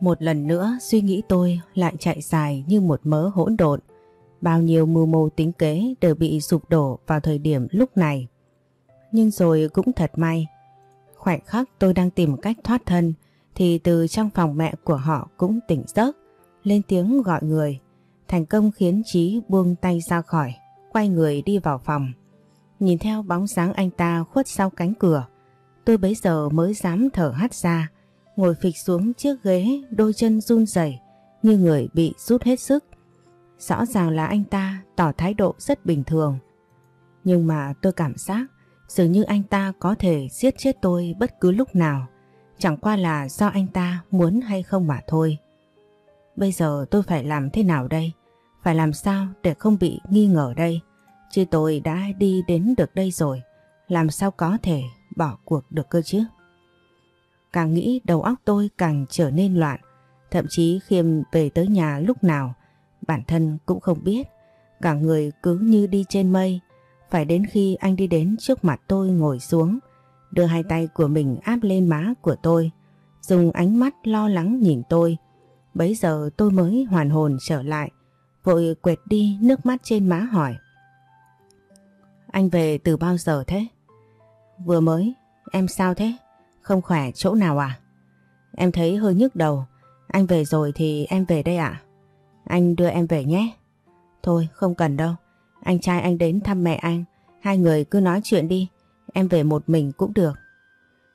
Một lần nữa suy nghĩ tôi lại chạy dài như một mớ hỗn độn. Bao nhiêu mưu mô tính kế đều bị sụp đổ vào thời điểm lúc này. Nhưng rồi cũng thật may. Khoảnh khắc tôi đang tìm cách thoát thân thì từ trong phòng mẹ của họ cũng tỉnh giấc, lên tiếng gọi người. Thành công khiến Trí buông tay ra khỏi, quay người đi vào phòng. Nhìn theo bóng dáng anh ta khuất sau cánh cửa, tôi bấy giờ mới dám thở hắt ra, ngồi phịch xuống chiếc ghế, đôi chân run rẩy, như người bị rút hết sức. Rõ ràng là anh ta tỏ thái độ rất bình thường. Nhưng mà tôi cảm giác dường như anh ta có thể giết chết tôi bất cứ lúc nào. Chẳng qua là do anh ta muốn hay không mà thôi. Bây giờ tôi phải làm thế nào đây? Phải làm sao để không bị nghi ngờ đây? Chứ tôi đã đi đến được đây rồi. Làm sao có thể bỏ cuộc được cơ chứ? Càng nghĩ đầu óc tôi càng trở nên loạn. Thậm chí Khiêm về tới nhà lúc nào bản thân cũng không biết. Cả người cứ như đi trên mây. Phải đến khi anh đi đến trước mặt tôi ngồi xuống, đưa hai tay của mình áp lên má của tôi, dùng ánh mắt lo lắng nhìn tôi. Bấy giờ tôi mới hoàn hồn trở lại, vội quệt đi nước mắt trên má hỏi. Anh về từ bao giờ thế? Vừa mới, em sao thế? Không khỏe chỗ nào à? Em thấy hơi nhức đầu. Anh về rồi thì em về đây ạ. Anh đưa em về nhé. Thôi, không cần đâu. Anh trai anh đến thăm mẹ anh. Hai người cứ nói chuyện đi. Em về một mình cũng được.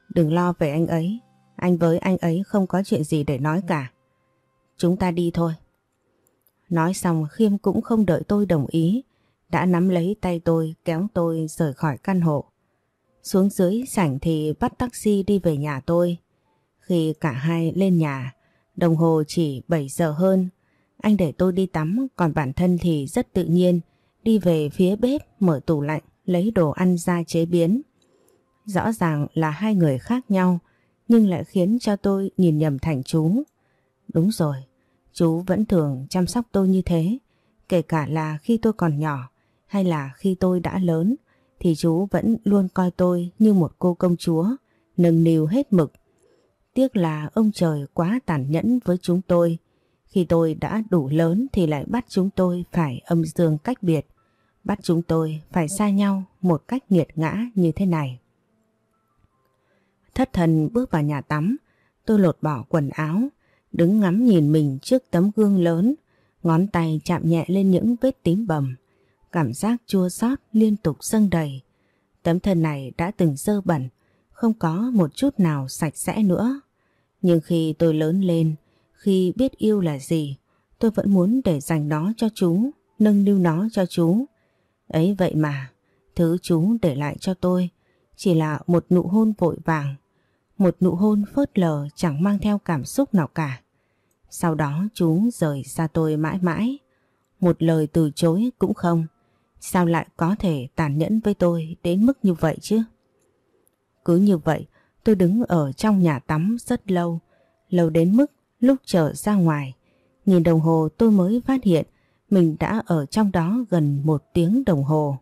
Đừng lo về anh ấy. Anh với anh ấy không có chuyện gì để nói cả. Chúng ta đi thôi. Nói xong, Khiêm cũng không đợi tôi đồng ý. Đã nắm lấy tay tôi, kéo tôi rời khỏi căn hộ. Xuống dưới sảnh thì bắt taxi đi về nhà tôi. Khi cả hai lên nhà, đồng hồ chỉ 7 giờ hơn. Anh để tôi đi tắm, còn bản thân thì rất tự nhiên đi về phía bếp mở tủ lạnh lấy đồ ăn ra chế biến. Rõ ràng là hai người khác nhau nhưng lại khiến cho tôi nhìn nhầm thành chú. Đúng rồi, chú vẫn thường chăm sóc tôi như thế, kể cả là khi tôi còn nhỏ hay là khi tôi đã lớn thì chú vẫn luôn coi tôi như một cô công chúa, nâng niu hết mực. Tiếc là ông trời quá tàn nhẫn với chúng tôi. Khi tôi đã đủ lớn thì lại bắt chúng tôi phải âm dương cách biệt, bắt chúng tôi phải xa nhau một cách nghiệt ngã như thế này. Thất thần bước vào nhà tắm, tôi lột bỏ quần áo, đứng ngắm nhìn mình trước tấm gương lớn, ngón tay chạm nhẹ lên những vết tím bầm. Cảm giác chua xót liên tục dâng đầy. Tấm thân này đã từng dơ bẩn, không có một chút nào sạch sẽ nữa. Nhưng khi tôi lớn lên, khi biết yêu là gì, tôi vẫn muốn để dành nó cho chú, nâng niu nó cho chú. Ấy vậy mà, thứ chú để lại cho tôi chỉ là một nụ hôn vội vàng, một nụ hôn phớt lờ chẳng mang theo cảm xúc nào cả. Sau đó chú rời xa tôi mãi mãi, một lời từ chối cũng không. Sao lại có thể tàn nhẫn với tôi đến mức như vậy chứ? Cứ như vậy, tôi đứng ở trong nhà tắm rất lâu, lâu đến mức lúc trở ra ngoài. Nhìn đồng hồ tôi mới phát hiện mình đã ở trong đó gần một tiếng đồng hồ.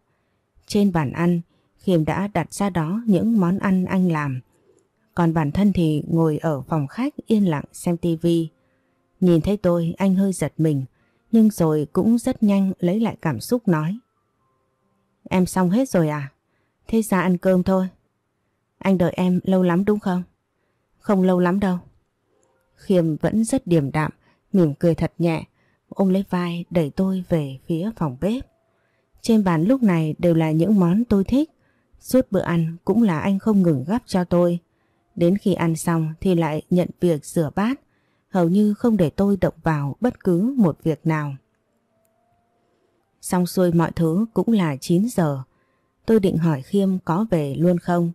Trên bàn ăn, Khiêm đã đặt ra đó những món ăn anh làm. Còn bản thân thì ngồi ở phòng khách yên lặng xem tivi. Nhìn thấy tôi anh hơi giật mình, nhưng rồi cũng rất nhanh lấy lại cảm xúc nói. Em xong hết rồi à? Thế ra ăn cơm thôi. Anh đợi em lâu lắm đúng không? Không lâu lắm đâu. Khiêm vẫn rất điềm đạm, mỉm cười thật nhẹ, ôm lấy vai đẩy tôi về phía phòng bếp. Trên bàn lúc này đều là những món tôi thích, suốt bữa ăn cũng là anh không ngừng gắp cho tôi. Đến khi ăn xong thì lại nhận việc rửa bát, hầu như không để tôi động vào bất cứ một việc nào. Xong xuôi mọi thứ cũng là 9 giờ. Tôi định hỏi Khiêm có về luôn không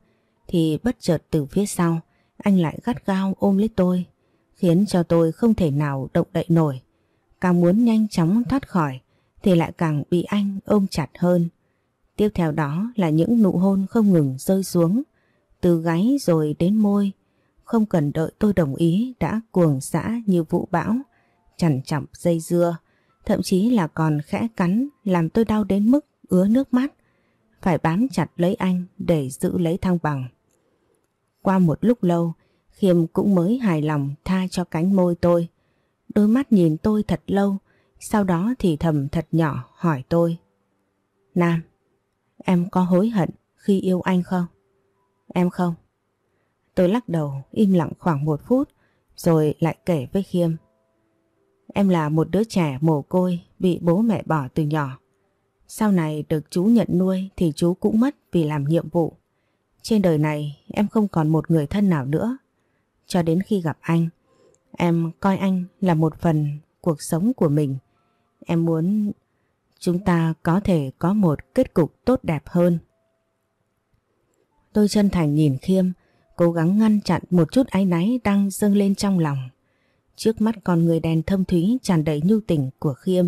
thì bất chợt từ phía sau anh lại gắt gao ôm lấy tôi khiến cho tôi không thể nào động đậy nổi. Càng muốn nhanh chóng thoát khỏi thì lại càng bị anh ôm chặt hơn. Tiếp theo đó là những nụ hôn không ngừng rơi xuống từ gáy rồi đến môi. Không cần đợi tôi đồng ý đã cuồng xã như vũ bão, chằn chọc dây dưa, thậm chí là còn khẽ cắn làm tôi đau đến mức ứa nước mắt. Phải bám chặt lấy anh để giữ lấy thăng bằng. Qua một lúc lâu, Khiêm cũng mới hài lòng tha cho cánh môi tôi. Đôi mắt nhìn tôi thật lâu, sau đó thì thầm thật nhỏ hỏi tôi. Nam, em có hối hận khi yêu anh không? Em không. Tôi lắc đầu im lặng khoảng một phút rồi lại kể với Khiêm. Em là một đứa trẻ mồ côi bị bố mẹ bỏ từ nhỏ. Sau này được chú nhận nuôi thì chú cũng mất vì làm nhiệm vụ. Trên đời này em không còn một người thân nào nữa. Cho đến khi gặp anh, em coi anh là một phần cuộc sống của mình. Em muốn chúng ta có thể có một kết cục tốt đẹp hơn. Tôi chân thành nhìn Khiêm, cố gắng ngăn chặn một chút áy náy đang dâng lên trong lòng. Trước mắt con người đèn thâm thúy tràn đầy nhu tình của Khiêm,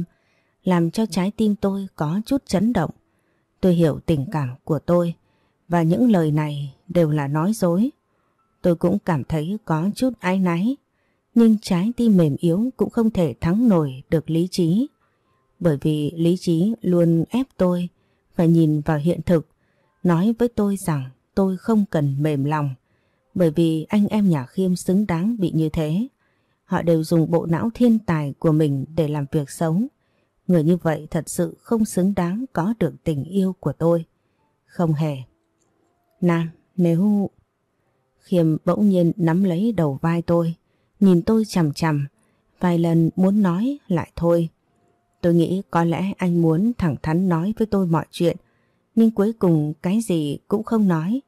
làm cho trái tim tôi có chút chấn động. Tôi hiểu tình cảm của tôi và những lời này đều là nói dối. Tôi cũng cảm thấy có chút ái náy, nhưng trái tim mềm yếu cũng không thể thắng nổi được lý trí. Bởi vì lý trí luôn ép tôi phải nhìn vào hiện thực, nói với tôi rằng tôi không cần mềm lòng. Bởi vì anh em nhà Khiêm xứng đáng bị như thế. Họ đều dùng bộ não thiên tài của mình để làm việc sống. Người như vậy thật sự không xứng đáng có được tình yêu của tôi. Không hề. Nam, nếu... Khiêm bỗng nhiên nắm lấy đầu vai tôi, nhìn tôi chằm chằm, vài lần muốn nói lại thôi. Tôi nghĩ có lẽ anh muốn thẳng thắn nói với tôi mọi chuyện, nhưng cuối cùng cái gì cũng không nói,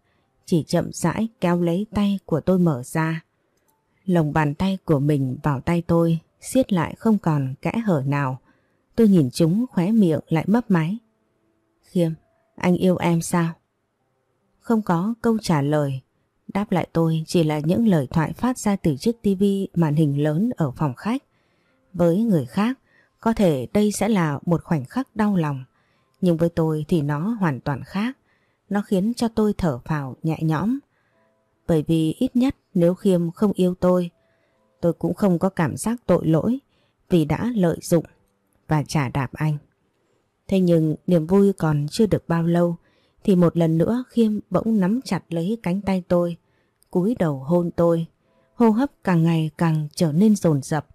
chỉ chậm rãi kéo lấy tay của tôi mở ra. Lồng bàn tay của mình vào tay tôi, siết lại không còn kẽ hở nào. Tôi nhìn chúng khóe miệng lại mấp máy. Khiêm, anh yêu em sao? Không có câu trả lời. Đáp lại tôi chỉ là những lời thoại phát ra từ chiếc tivi màn hình lớn ở phòng khách. Với người khác, có thể đây sẽ là một khoảnh khắc đau lòng. Nhưng với tôi thì nó hoàn toàn khác. Nó khiến cho tôi thở phào nhẹ nhõm. Bởi vì ít nhất nếu Khiêm không yêu tôi, tôi cũng không có cảm giác tội lỗi vì đã lợi dụng và trả đạp anh. Thế nhưng niềm vui còn chưa được bao lâu thì một lần nữa Khiêm bỗng nắm chặt lấy cánh tay tôi, cúi đầu hôn tôi, hô hấp càng ngày càng trở nên dồn dập.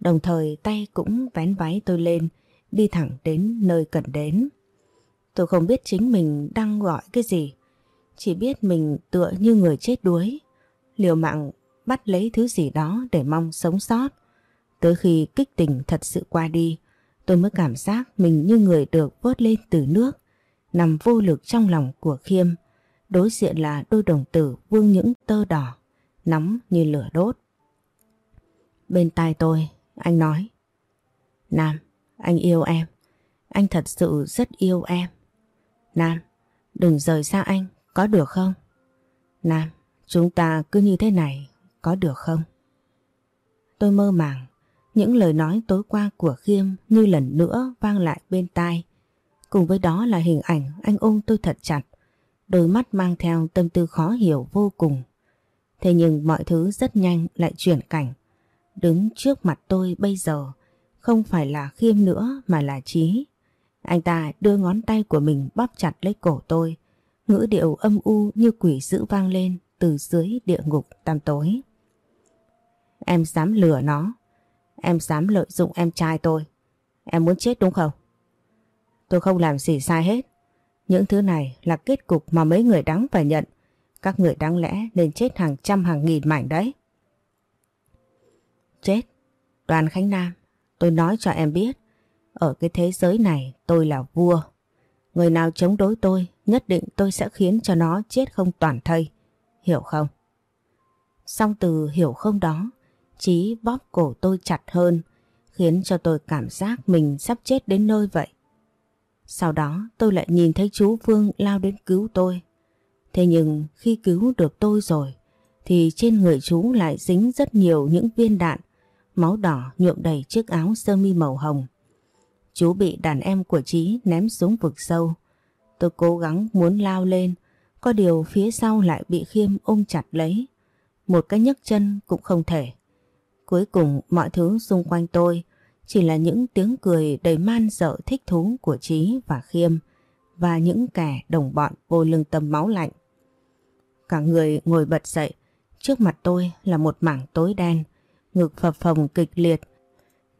Đồng thời tay cũng vén váy tôi lên, đi thẳng đến nơi cần đến. Tôi không biết chính mình đang gọi cái gì, chỉ biết mình tựa như người chết đuối, liều mạng bắt lấy thứ gì đó để mong sống sót. Tới khi kích tình thật sự qua đi, tôi mới cảm giác mình như người được vớt lên từ nước, nằm vô lực trong lòng của Khiêm. Đối diện là đôi đồng tử vương những tơ đỏ, nóng như lửa đốt. Bên tai tôi, anh nói. Nam, anh yêu em. Anh thật sự rất yêu em. Nam, đừng rời xa anh, có được không? Nam, chúng ta cứ như thế này, có được không? Tôi mơ màng, những lời nói tối qua của Khiêm như lần nữa vang lại bên tai. Cùng với đó là hình ảnh anh ôm tôi thật chặt, đôi mắt mang theo tâm tư khó hiểu vô cùng. Thế nhưng mọi thứ rất nhanh lại chuyển cảnh. Đứng trước mặt tôi bây giờ không phải là Khiêm nữa mà là Trí. Anh ta đưa ngón tay của mình bóp chặt lấy cổ tôi, ngữ điệu âm u như quỷ dữ vang lên từ dưới địa ngục tăm tối. Em dám lừa nó, em dám lợi dụng em trai tôi, em muốn chết đúng không? Tôi không làm gì sai hết, những thứ này là kết cục mà mấy người đáng phải nhận, các người đáng lẽ nên chết hàng trăm hàng nghìn mảnh đấy. Chết, Đoàn Khánh Nam, tôi nói cho em biết, ở cái thế giới này tôi là vua. Người nào chống đối tôi nhất định tôi sẽ khiến cho nó chết không toàn thây. Hiểu không? Xong từ hiểu không đó, Chí bóp cổ tôi chặt hơn, khiến cho tôi cảm giác mình sắp chết đến nơi vậy. Sau đó tôi lại nhìn thấy chú Vương lao đến cứu tôi. Thế nhưng khi cứu được tôi rồi thì trên người chú lại dính rất nhiều những viên đạn, máu đỏ nhuộm đầy chiếc áo sơ mi màu hồng. Chú bị đàn em của Trí ném xuống vực sâu. Tôi cố gắng muốn lao lên, có điều phía sau lại bị Khiêm ôm chặt lấy. Một cái nhấc chân cũng không thể. Cuối cùng mọi thứ xung quanh tôi chỉ là những tiếng cười đầy man dợ thích thú của Trí và Khiêm và những kẻ đồng bọn vô lương tâm máu lạnh. Cả người ngồi bật dậy, trước mặt tôi là một mảng tối đen, ngực phập phồng kịch liệt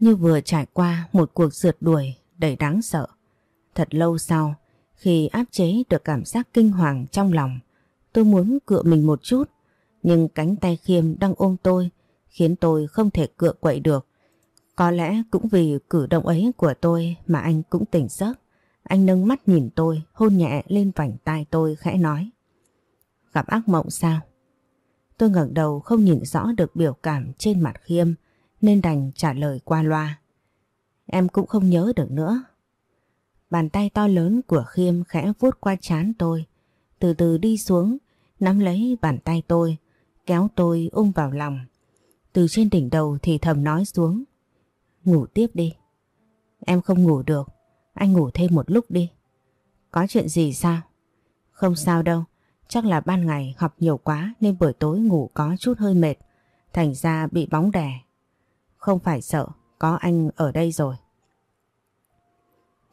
như vừa trải qua một cuộc rượt đuổi đầy đáng sợ. Thật lâu sau, khi áp chế được cảm giác kinh hoàng trong lòng, tôi muốn cựa mình một chút, nhưng cánh tay khiêm đang ôm tôi khiến tôi không thể cựa quậy được. Có lẽ cũng vì cử động ấy của tôi mà anh cũng tỉnh giấc. Anh nâng mắt nhìn tôi, hôn nhẹ lên vành tai tôi khẽ nói. Gặp ác mộng sao? Tôi ngẩng đầu không nhìn rõ được biểu cảm trên mặt khiêm nên đành trả lời qua loa. Em cũng không nhớ được nữa. Bàn tay to lớn của khiêm khẽ vuốt qua chán tôi, từ từ đi xuống, nắm lấy bàn tay tôi, kéo tôi ôm vào lòng. Từ trên đỉnh đầu thì thầm nói xuống. Ngủ tiếp đi. Em không ngủ được, anh ngủ thêm một lúc đi. Có chuyện gì sao? Không sao đâu, chắc là ban ngày học nhiều quá nên buổi tối ngủ có chút hơi mệt, thành ra bị bóng đè. Không phải sợ, có anh ở đây rồi.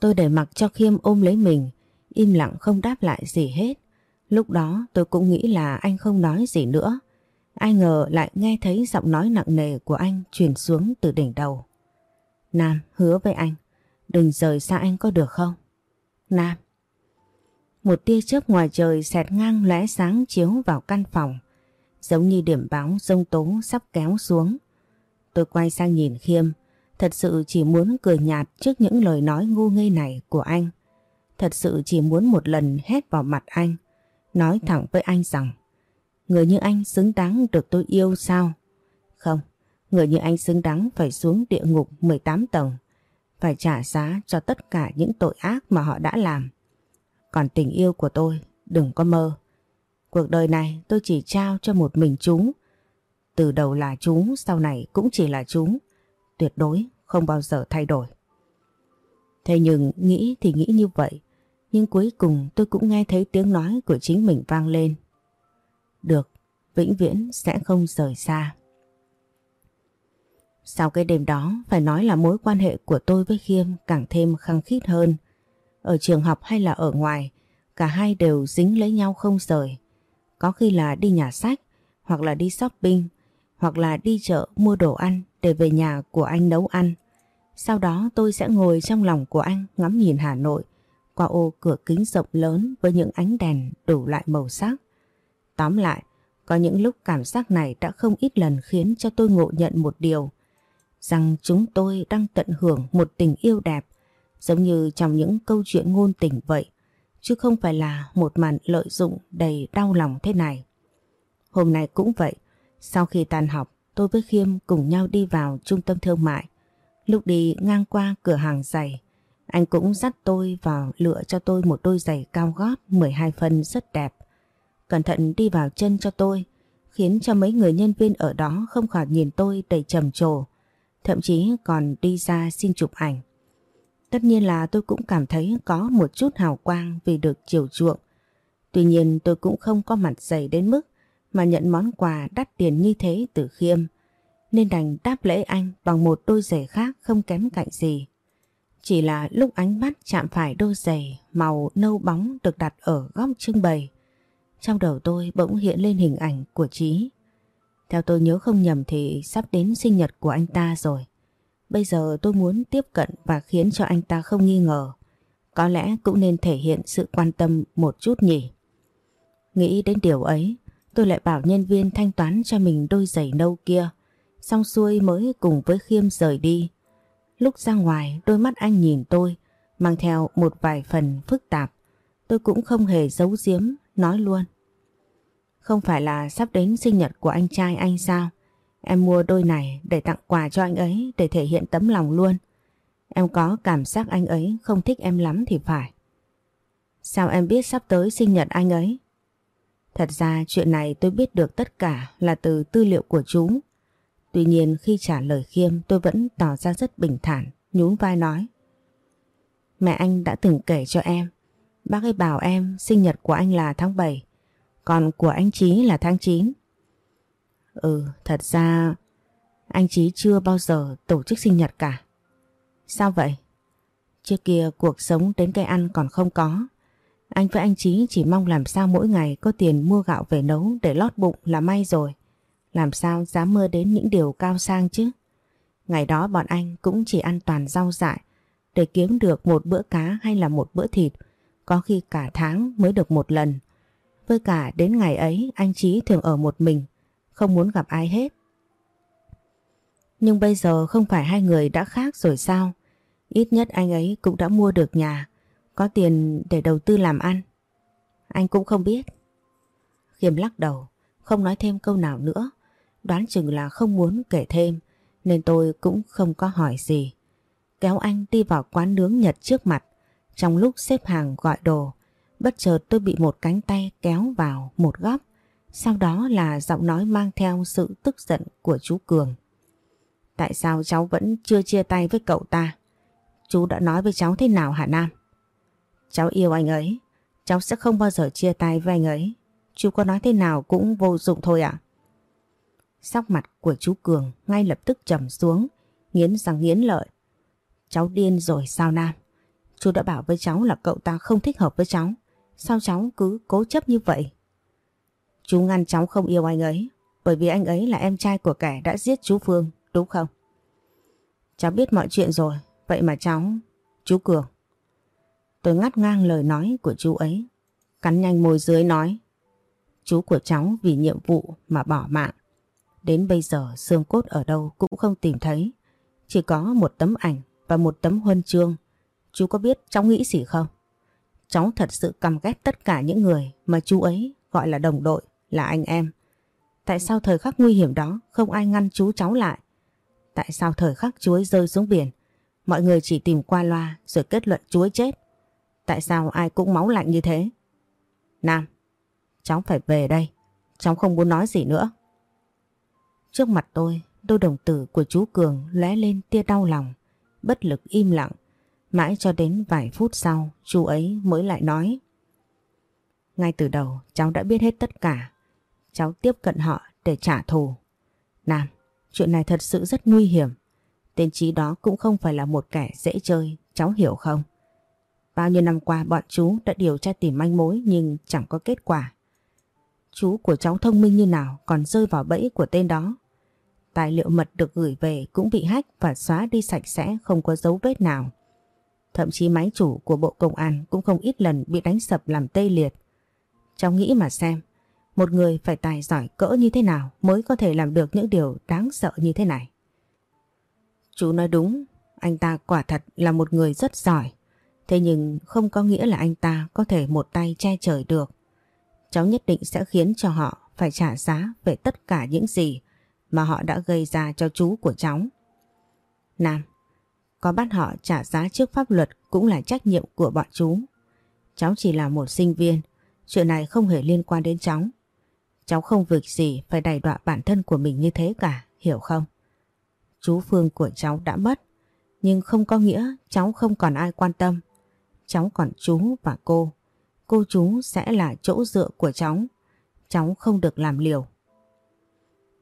Tôi để mặc cho Khiêm ôm lấy mình, im lặng không đáp lại gì hết. Lúc đó tôi cũng nghĩ là anh không nói gì nữa. Ai ngờ lại nghe thấy giọng nói nặng nề của anh truyền xuống từ đỉnh đầu. Nam hứa với anh, đừng rời xa anh có được không? Nam. Một tia chớp ngoài trời xẹt ngang lóe sáng chiếu vào căn phòng, giống như điểm báo rông tố sắp kéo xuống. Tôi quay sang nhìn Khiêm, thật sự chỉ muốn cười nhạt trước những lời nói ngu ngây này của anh. Thật sự chỉ muốn một lần hét vào mặt anh, nói thẳng với anh rằng Người như anh xứng đáng được tôi yêu sao? Không, người như anh xứng đáng phải xuống địa ngục 18 tầng, phải trả giá cho tất cả những tội ác mà họ đã làm. Còn tình yêu của tôi, đừng có mơ. Cuộc đời này tôi chỉ trao cho một mình chúng. Từ đầu là chúng, sau này cũng chỉ là chúng. Tuyệt đối không bao giờ thay đổi. Thế nhưng nghĩ thì nghĩ như vậy, nhưng cuối cùng tôi cũng nghe thấy tiếng nói của chính mình vang lên. Được, vĩnh viễn sẽ không rời xa. Sau cái đêm đó phải nói là mối quan hệ của tôi với Khiêm càng thêm khăng khít hơn. Ở trường học hay là ở ngoài, cả hai đều dính lấy nhau không rời. Có khi là đi nhà sách, hoặc là đi shopping, hoặc là đi chợ mua đồ ăn để về nhà của anh nấu ăn. Sau đó tôi sẽ ngồi trong lòng của anh ngắm nhìn Hà Nội qua ô cửa kính rộng lớn với những ánh đèn đủ loại màu sắc. Tóm lại, có những lúc cảm giác này đã không ít lần khiến cho tôi ngộ nhận một điều, rằng chúng tôi đang tận hưởng một tình yêu đẹp, giống như trong những câu chuyện ngôn tình vậy, chứ không phải là một màn lợi dụng đầy đau lòng thế này. Hôm nay cũng vậy, sau khi tan học, tôi với Khiêm cùng nhau đi vào trung tâm thương mại. Lúc đi ngang qua cửa hàng giày, anh cũng dắt tôi vào lựa cho tôi một đôi giày cao gót 12 phân rất đẹp cẩn thận đi vào chân cho tôi, khiến cho mấy người nhân viên ở đó không khỏi nhìn tôi đầy trầm trồ, thậm chí còn đi ra xin chụp ảnh. Tất nhiên là tôi cũng cảm thấy có một chút hào quang vì được chiều chuộng. Tuy nhiên tôi cũng không có mặt dày đến mức mà nhận món quà đắt tiền như thế từ khiêm, nên đành đáp lễ anh bằng một đôi giày khác không kém cạnh gì. Chỉ là lúc ánh mắt chạm phải đôi giày màu nâu bóng được đặt ở góc trưng bày, trong đầu tôi bỗng hiện lên hình ảnh của Trí. Theo tôi nhớ không nhầm thì sắp đến sinh nhật của anh ta rồi. Bây giờ tôi muốn tiếp cận và khiến cho anh ta không nghi ngờ. Có lẽ cũng nên thể hiện sự quan tâm một chút nhỉ. Nghĩ đến điều ấy, tôi lại bảo nhân viên thanh toán cho mình đôi giày nâu kia. Xong xuôi mới cùng với Khiêm rời đi. Lúc ra ngoài, đôi mắt anh nhìn tôi, mang theo một vài phần phức tạp. Tôi cũng không hề giấu giếm nói luôn. Không phải là sắp đến sinh nhật của anh trai anh sao? Em mua đôi này để tặng quà cho anh ấy để thể hiện tấm lòng luôn. Em có cảm giác anh ấy không thích em lắm thì phải. Sao em biết sắp tới sinh nhật anh ấy? Thật ra chuyện này tôi biết được tất cả là từ tư liệu của chúng. Tuy nhiên khi trả lời Khiêm tôi vẫn tỏ ra rất bình thản, nhún vai nói. Mẹ anh đã từng kể cho em, bác ấy bảo em sinh nhật của anh là tháng 7, còn của anh Chí là tháng 9. Ừ, thật ra anh Chí chưa bao giờ tổ chức sinh nhật cả. Sao vậy? Trước kia cuộc sống đến cây ăn còn không có. Anh với anh Chí chỉ mong làm sao mỗi ngày có tiền mua gạo về nấu để lót bụng là may rồi. Làm sao dám mơ đến những điều cao sang chứ? Ngày đó bọn anh cũng chỉ ăn toàn rau dại để kiếm được một bữa cá hay là một bữa thịt. Có khi cả tháng mới được một lần. Với cả đến ngày ấy anh Chí thường ở một mình, không muốn gặp ai hết. Nhưng bây giờ không phải hai người đã khác rồi sao? Ít nhất anh ấy cũng đã mua được nhà, có tiền để đầu tư làm ăn. Anh cũng không biết. Khiêm lắc đầu, không nói thêm câu nào nữa. Đoán chừng là không muốn kể thêm, nên tôi cũng không có hỏi gì. Kéo anh đi vào quán nướng Nhật trước mặt. Trong lúc xếp hàng gọi đồ, bất chợt tôi bị một cánh tay kéo vào một góc. Sau đó là giọng nói mang theo sự tức giận của chú Cường. Tại sao cháu vẫn chưa chia tay với cậu ta? Chú đã nói với cháu thế nào hả Nam? Cháu yêu anh ấy. Cháu sẽ không bao giờ chia tay với anh ấy. Chú có nói thế nào cũng vô dụng thôi ạ. Sắc mặt của chú Cường ngay lập tức trầm xuống, nghiến răng nghiến lợi. Cháu điên rồi sao Nam? Chú đã bảo với cháu là cậu ta không thích hợp với cháu. Sao cháu cứ cố chấp như vậy? Chú ngăn cháu không yêu anh ấy bởi vì anh ấy là em trai của kẻ đã giết chú Phương, đúng không? Cháu biết mọi chuyện rồi, vậy mà cháu... Chú Cường. Tôi ngắt ngang lời nói của chú ấy. Cắn nhanh môi dưới nói. Chú của cháu vì nhiệm vụ mà bỏ mạng. Đến bây giờ xương cốt ở đâu cũng không tìm thấy. Chỉ có một tấm ảnh và một tấm huân chương. Chú có biết cháu nghĩ gì không? Cháu thật sự căm ghét tất cả những người mà chú ấy gọi là đồng đội, là anh em. Tại sao thời khắc nguy hiểm đó không ai ngăn chú cháu lại? Tại sao thời khắc chú ấy rơi xuống biển, mọi người chỉ tìm qua loa rồi kết luận chú ấy chết? Tại sao ai cũng máu lạnh như thế? Nam, cháu phải về đây, cháu không muốn nói gì nữa. Trước mặt tôi, đôi đồng tử của chú Cường lóe lên tia đau lòng, bất lực im lặng. Mãi cho đến vài phút sau, chú ấy mới lại nói. Ngay từ đầu, cháu đã biết hết tất cả. Cháu tiếp cận họ để trả thù. Nam, chuyện này thật sự rất nguy hiểm. Tên trí đó cũng không phải là một kẻ dễ chơi, cháu hiểu không? Bao nhiêu năm qua bọn chú đã điều tra tìm manh mối nhưng chẳng có kết quả. Chú của cháu thông minh như nào còn rơi vào bẫy của tên đó. Tài liệu mật được gửi về cũng bị hack và xóa đi sạch sẽ không có dấu vết nào. Thậm chí máy chủ của Bộ Công an cũng không ít lần bị đánh sập làm tê liệt. Cháu nghĩ mà xem, một người phải tài giỏi cỡ như thế nào mới có thể làm được những điều đáng sợ như thế này. Chú nói đúng, anh ta quả thật là một người rất giỏi. Thế nhưng không có nghĩa là anh ta có thể một tay che trời được. Cháu nhất định sẽ khiến cho họ phải trả giá về tất cả những gì mà họ đã gây ra cho chú của cháu. Nam, có bắt họ trả giá trước pháp luật cũng là trách nhiệm của bọn chú. Cháu chỉ là một sinh viên, chuyện này không hề liên quan đến cháu. Cháu không việc gì phải đẩy đọa bản thân của mình như thế cả, hiểu không? Chú Phương của cháu đã mất, nhưng không có nghĩa cháu không còn ai quan tâm. Cháu còn chú và cô. Cô chú sẽ là chỗ dựa của cháu. Cháu không được làm liều.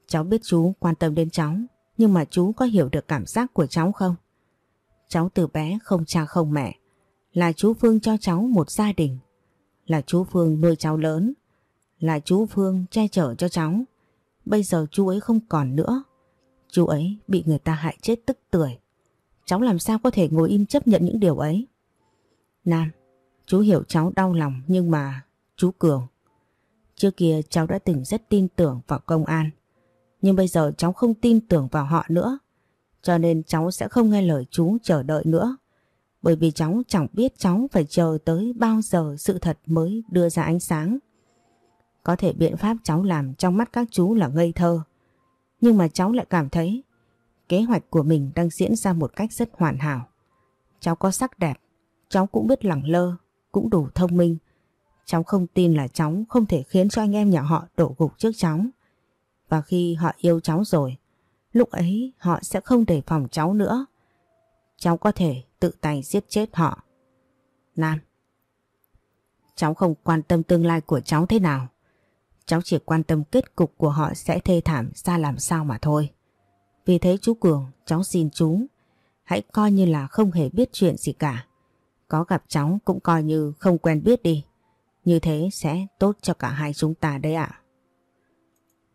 Cháu biết chú quan tâm đến cháu, nhưng mà chú có hiểu được cảm giác của cháu không? Cháu từ bé không cha không mẹ, là chú Phương cho cháu một gia đình, là chú Phương nuôi cháu lớn, là chú Phương che chở cho cháu. Bây giờ chú ấy không còn nữa, chú ấy bị người ta hại chết tức tuổi. Cháu làm sao có thể ngồi im chấp nhận những điều ấy? Nam, chú hiểu cháu đau lòng nhưng mà chú Cường. Trước kia cháu đã từng rất tin tưởng vào công an. Nhưng bây giờ cháu không tin tưởng vào họ nữa. Cho nên cháu sẽ không nghe lời chú chờ đợi nữa. Bởi vì cháu chẳng biết cháu phải chờ tới bao giờ sự thật mới đưa ra ánh sáng. Có thể biện pháp cháu làm trong mắt các chú là ngây thơ. Nhưng mà cháu lại cảm thấy kế hoạch của mình đang diễn ra một cách rất hoàn hảo. Cháu có sắc đẹp, cháu cũng biết lẳng lơ, cũng đủ thông minh. Cháu không tin là cháu không thể khiến cho anh em nhà họ đổ gục trước cháu. Và khi họ yêu cháu rồi, lúc ấy họ sẽ không đề phòng cháu nữa. Cháu có thể tự tay giết chết họ. Nam Cháu không quan tâm tương lai của cháu thế nào. Cháu chỉ quan tâm kết cục của họ sẽ thê thảm ra làm sao mà thôi. Vì thế chú Cường, cháu xin chú, hãy coi như là không hề biết chuyện gì cả. Có gặp cháu cũng coi như không quen biết đi. Như thế sẽ tốt cho cả hai chúng ta đấy ạ.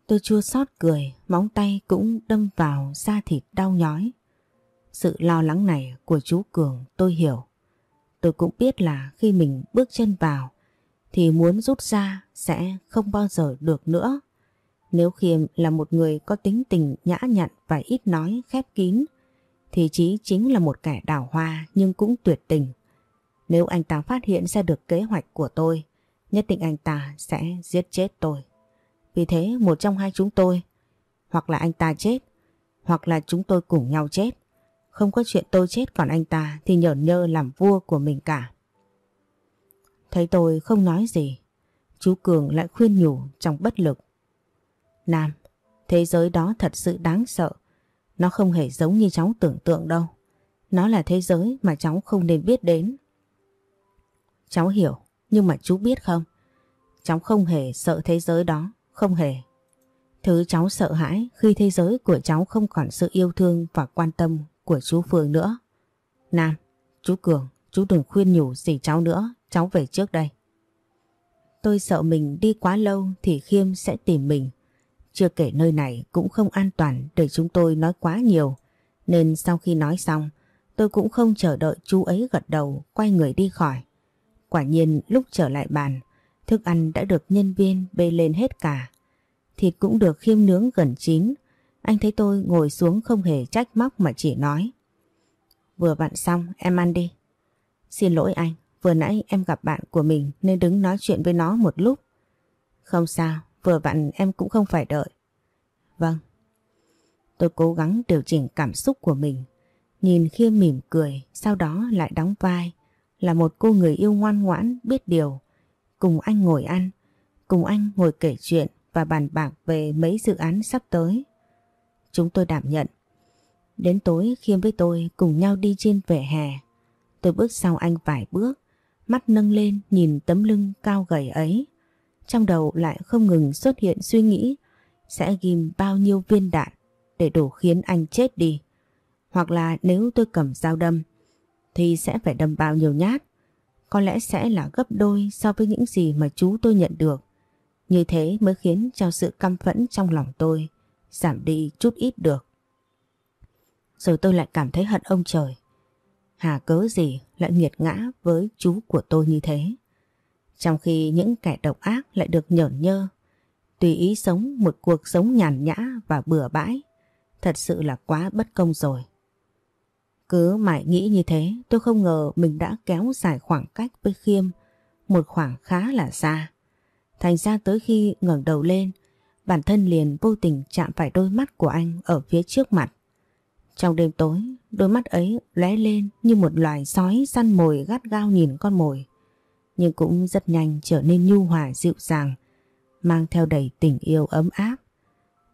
Tôi chua xót cười, móng tay cũng đâm vào da thịt đau nhói. Sự lo lắng này của chú Cường tôi hiểu. Tôi cũng biết là khi mình bước chân vào thì muốn rút ra sẽ không bao giờ được nữa. Nếu Khiêm là một người có tính tình nhã nhặn và ít nói khép kín thì Chí chính là một kẻ đào hoa nhưng cũng tuyệt tình. Nếu anh ta phát hiện ra được kế hoạch của tôi nhất định anh ta sẽ giết chết tôi. Vì thế một trong hai chúng tôi hoặc là anh ta chết hoặc là chúng tôi cùng nhau chết. Không có chuyện tôi chết còn anh ta thì nhởn nhơ làm vua của mình cả. Thấy tôi không nói gì, chú Cường lại khuyên nhủ trong bất lực. Nam, thế giới đó thật sự đáng sợ. Nó không hề giống như cháu tưởng tượng đâu. Nó là thế giới mà cháu không nên biết đến. Cháu hiểu, nhưng mà chú biết không? Cháu không hề sợ thế giới đó, không hề. Thứ cháu sợ hãi khi thế giới của cháu không còn sự yêu thương và quan tâm của chú Phương nữa. Nam, chú Cường, chú đừng khuyên nhủ gì cháu nữa, cháu về trước đây. Tôi sợ mình đi quá lâu thì Khiêm sẽ tìm mình. Chưa kể nơi này cũng không an toàn để chúng tôi nói quá nhiều. Nên sau khi nói xong, tôi cũng không chờ đợi chú ấy gật đầu quay người đi khỏi. Quả nhiên lúc trở lại bàn, thức ăn đã được nhân viên bê lên hết cả. Thịt cũng được khiêm nướng gần chín. Anh thấy tôi ngồi xuống không hề trách móc mà chỉ nói. Vừa vặn xong em ăn đi. Xin lỗi anh, vừa nãy em gặp bạn của mình nên đứng nói chuyện với nó một lúc. Không sao, vừa vặn em cũng không phải đợi. Vâng. Tôi cố gắng điều chỉnh cảm xúc của mình. Nhìn Khiêm mỉm cười, sau đó lại đóng vai là một cô người yêu ngoan ngoãn, biết điều. Cùng anh ngồi ăn, cùng anh ngồi kể chuyện và bàn bạc về mấy dự án sắp tới. Chúng tôi đảm nhận. Đến tối Khiêm với tôi cùng nhau đi trên vẻ hè. Tôi bước sau anh vài bước, mắt nâng lên nhìn tấm lưng cao gầy ấy. Trong đầu lại không ngừng xuất hiện suy nghĩ sẽ ghim bao nhiêu viên đạn để đủ khiến anh chết đi. Hoặc là nếu tôi cầm dao đâm thì sẽ phải đâm bao nhiêu nhát. Có lẽ sẽ là gấp đôi so với những gì mà chú tôi nhận được. Như thế mới khiến cho sự căm phẫn trong lòng tôi giảm đi chút ít được. Rồi tôi lại cảm thấy hận ông trời. Hà cớ gì lại nghiệt ngã với chú của tôi như thế. Trong khi những kẻ độc ác lại được nhởn nhơ, tùy ý sống một cuộc sống nhàn nhã và bừa bãi, thật sự là quá bất công rồi. Cứ mãi nghĩ như thế, tôi không ngờ mình đã kéo dài khoảng cách với Khiêm, một khoảng khá là xa. Thành ra tới khi ngẩng đầu lên, bản thân liền vô tình chạm phải đôi mắt của anh ở phía trước mặt. Trong đêm tối, đôi mắt ấy lóe lên như một loài sói săn mồi gắt gao nhìn con mồi. Nhưng cũng rất nhanh trở nên nhu hòa dịu dàng, mang theo đầy tình yêu ấm áp.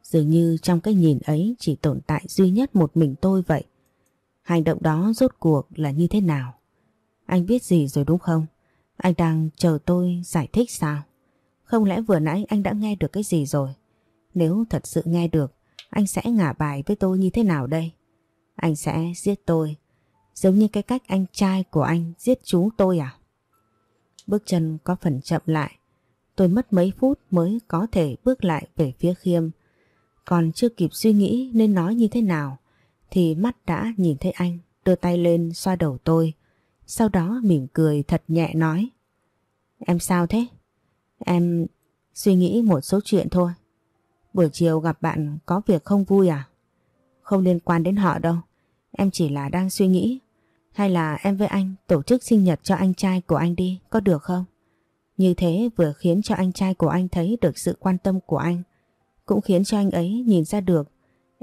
Dường như trong cái nhìn ấy chỉ tồn tại duy nhất một mình tôi vậy. Hành động đó rốt cuộc là như thế nào? Anh biết gì rồi đúng không? Anh đang chờ tôi giải thích sao? Không lẽ vừa nãy anh đã nghe được cái gì rồi? Nếu thật sự nghe được, anh sẽ ngả bài với tôi như thế nào đây? Anh sẽ giết tôi, giống như cái cách anh trai của anh giết chú tôi à? Bước chân có phần chậm lại, tôi mất mấy phút mới có thể bước lại về phía khiêm. Còn chưa kịp suy nghĩ nên nói như thế nào, thì mắt đã nhìn thấy anh đưa tay lên xoa đầu tôi. Sau đó mỉm cười thật nhẹ nói. Em sao thế? Em suy nghĩ một số chuyện thôi. Buổi chiều gặp bạn có việc không vui à? Không liên quan đến họ đâu. Em chỉ là đang suy nghĩ. Hay là em với anh tổ chức sinh nhật cho anh trai của anh đi, có được không? Như thế vừa khiến cho anh trai của anh thấy được sự quan tâm của anh. Cũng khiến cho anh ấy nhìn ra được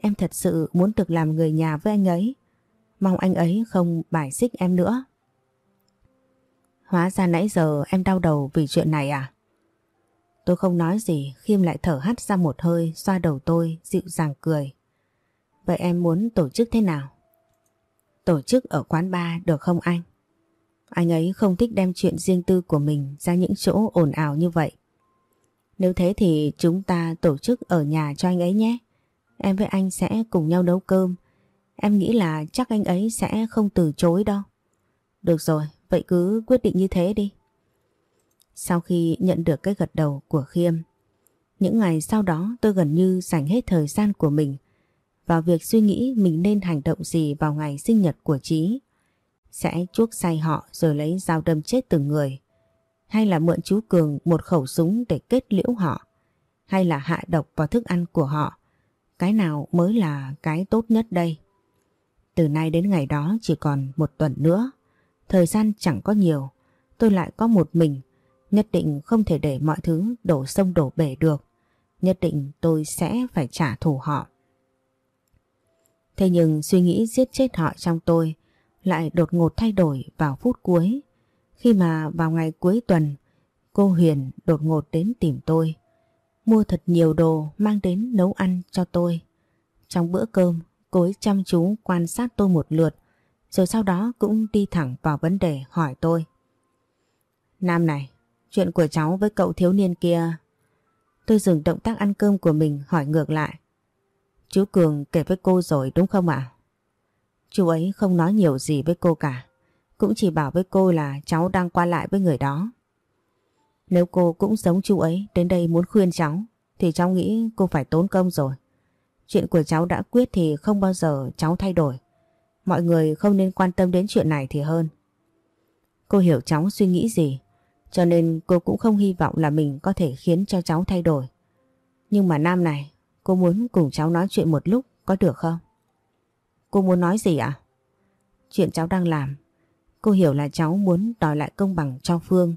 Em thật sự muốn được làm người nhà với anh ấy. Mong anh ấy không bài xích em nữa. Hóa ra nãy giờ em đau đầu vì chuyện này à? Tôi không nói gì, Khiêm lại thở hắt ra một hơi, xoa đầu tôi, dịu dàng cười. Vậy em muốn tổ chức thế nào? Tổ chức ở quán bar được không anh? Anh ấy không thích đem chuyện riêng tư của mình ra những chỗ ồn ào như vậy. Nếu thế thì chúng ta tổ chức ở nhà cho anh ấy nhé. Em với anh sẽ cùng nhau nấu cơm. Em nghĩ là chắc anh ấy sẽ không từ chối đâu. Được rồi, vậy cứ quyết định như thế đi. Sau khi nhận được cái gật đầu của Khiêm, những ngày sau đó tôi gần như dành hết thời gian của mình vào việc suy nghĩ mình nên hành động gì vào ngày sinh nhật của Trí. Sẽ chuốc say họ rồi lấy dao đâm chết từng người. Hay là mượn chú Cường một khẩu súng để kết liễu họ. Hay là hạ độc vào thức ăn của họ. Cái nào mới là cái tốt nhất đây? Từ nay đến ngày đó chỉ còn một tuần nữa. Thời gian chẳng có nhiều. Tôi lại có một mình. Nhất định không thể để mọi thứ đổ sông đổ bể được. Nhất định tôi sẽ phải trả thù họ. Thế nhưng suy nghĩ giết chết họ trong tôi lại đột ngột thay đổi vào phút cuối. Khi mà vào ngày cuối tuần, cô Huyền đột ngột đến tìm tôi. Mua thật nhiều đồ mang đến nấu ăn cho tôi. Trong bữa cơm, cô ấy chăm chú quan sát tôi một lượt, rồi sau đó cũng đi thẳng vào vấn đề hỏi tôi. Nam này, chuyện của cháu với cậu thiếu niên kia... Tôi dừng động tác ăn cơm của mình hỏi ngược lại. Chú Cường kể với cô rồi đúng không ạ? Chú ấy không nói nhiều gì với cô cả. Cũng chỉ bảo với cô là cháu đang qua lại với người đó. Nếu cô cũng giống chú ấy, đến đây muốn khuyên cháu, thì cháu nghĩ cô phải tốn công rồi. Chuyện của cháu đã quyết thì không bao giờ cháu thay đổi. Mọi người không nên quan tâm đến chuyện này thì hơn. Cô hiểu cháu suy nghĩ gì, cho nên cô cũng không hy vọng là mình có thể khiến cho cháu thay đổi. Nhưng mà Nam này, Cô muốn cùng cháu nói chuyện một lúc có được không? Cô muốn nói gì ạ? Chuyện cháu đang làm, Cô hiểu là cháu muốn đòi lại công bằng cho Phương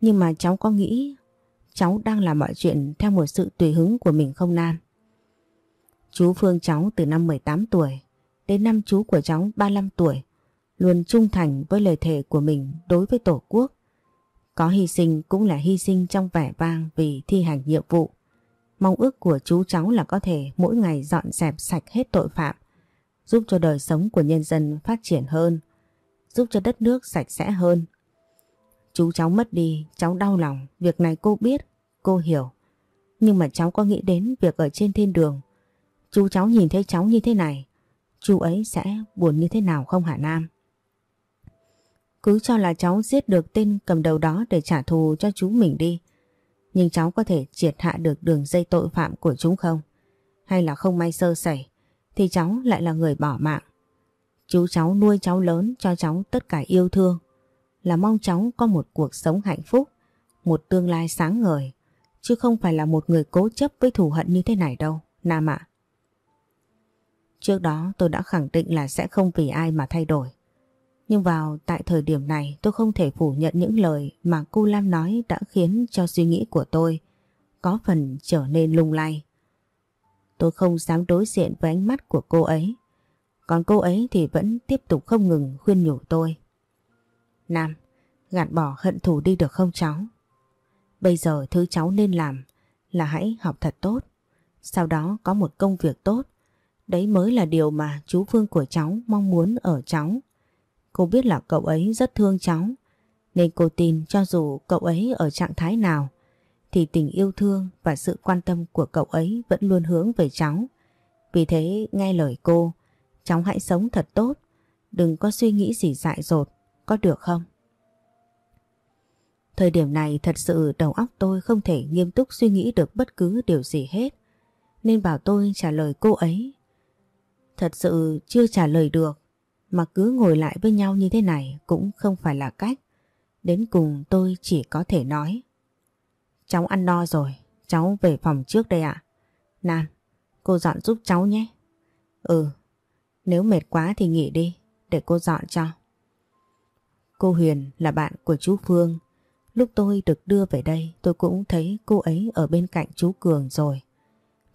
nhưng mà cháu có nghĩ Cháu đang làm mọi chuyện theo một sự tùy hứng của mình không Nam? Chú Phương cháu từ năm 18 tuổi Đến năm chú của cháu 35 tuổi Luôn trung thành với lời thề của mình đối với Tổ quốc Có hy sinh cũng là hy sinh trong vẻ vang vì thi hành nhiệm vụ Mong ước của chú cháu là có thể mỗi ngày dọn dẹp sạch hết tội phạm, giúp cho đời sống của nhân dân phát triển hơn, giúp cho đất nước sạch sẽ hơn. Chú cháu mất đi, cháu đau lòng, việc này cô biết, cô hiểu. Nhưng mà cháu có nghĩ đến việc ở trên thiên đường, chú cháu nhìn thấy cháu như thế này, chú ấy sẽ buồn như thế nào không hả Nam? Cứ cho là cháu giết được tên cầm đầu đó để trả thù cho chú mình đi. Nhưng cháu có thể triệt hạ được đường dây tội phạm của chúng không? Hay là không may sơ sẩy thì cháu lại là người bỏ mạng. Chú cháu nuôi cháu lớn cho cháu tất cả yêu thương là mong cháu có một cuộc sống hạnh phúc, một tương lai sáng ngời, chứ không phải là một người cố chấp với thù hận như thế này đâu, Nam ạ. Trước đó tôi đã khẳng định là sẽ không vì ai mà thay đổi. Nhưng vào tại thời điểm này tôi không thể phủ nhận những lời mà cô Lam nói đã khiến cho suy nghĩ của tôi có phần trở nên lung lay. Tôi không dám đối diện với ánh mắt của cô ấy. Còn cô ấy thì vẫn tiếp tục không ngừng khuyên nhủ tôi. Nam, gạt bỏ hận thù đi được không cháu? Bây giờ thứ cháu nên làm là hãy học thật tốt. Sau đó có một công việc tốt. Đấy mới là điều mà chú Phương của cháu mong muốn ở cháu. Cô biết là cậu ấy rất thương cháu nên cô tin cho dù cậu ấy ở trạng thái nào thì tình yêu thương và sự quan tâm của cậu ấy vẫn luôn hướng về cháu. Vì thế nghe lời cô, cháu hãy sống thật tốt, đừng có suy nghĩ gì dại dột, có được không? Thời điểm này thật sự đầu óc tôi không thể nghiêm túc suy nghĩ được bất cứ điều gì hết, nên bảo tôi trả lời cô ấy. Thật sự chưa trả lời được, mà cứ ngồi lại với nhau như thế này cũng không phải là cách. Đến cùng tôi chỉ có thể nói. Cháu ăn no rồi, cháu về phòng trước đây ạ. Nan, cô dọn giúp cháu nhé. Ừ, nếu mệt quá thì nghỉ đi, để cô dọn cho. Cô Huyền là bạn của chú Phương. Lúc tôi được đưa về đây tôi cũng thấy cô ấy ở bên cạnh chú Cường rồi.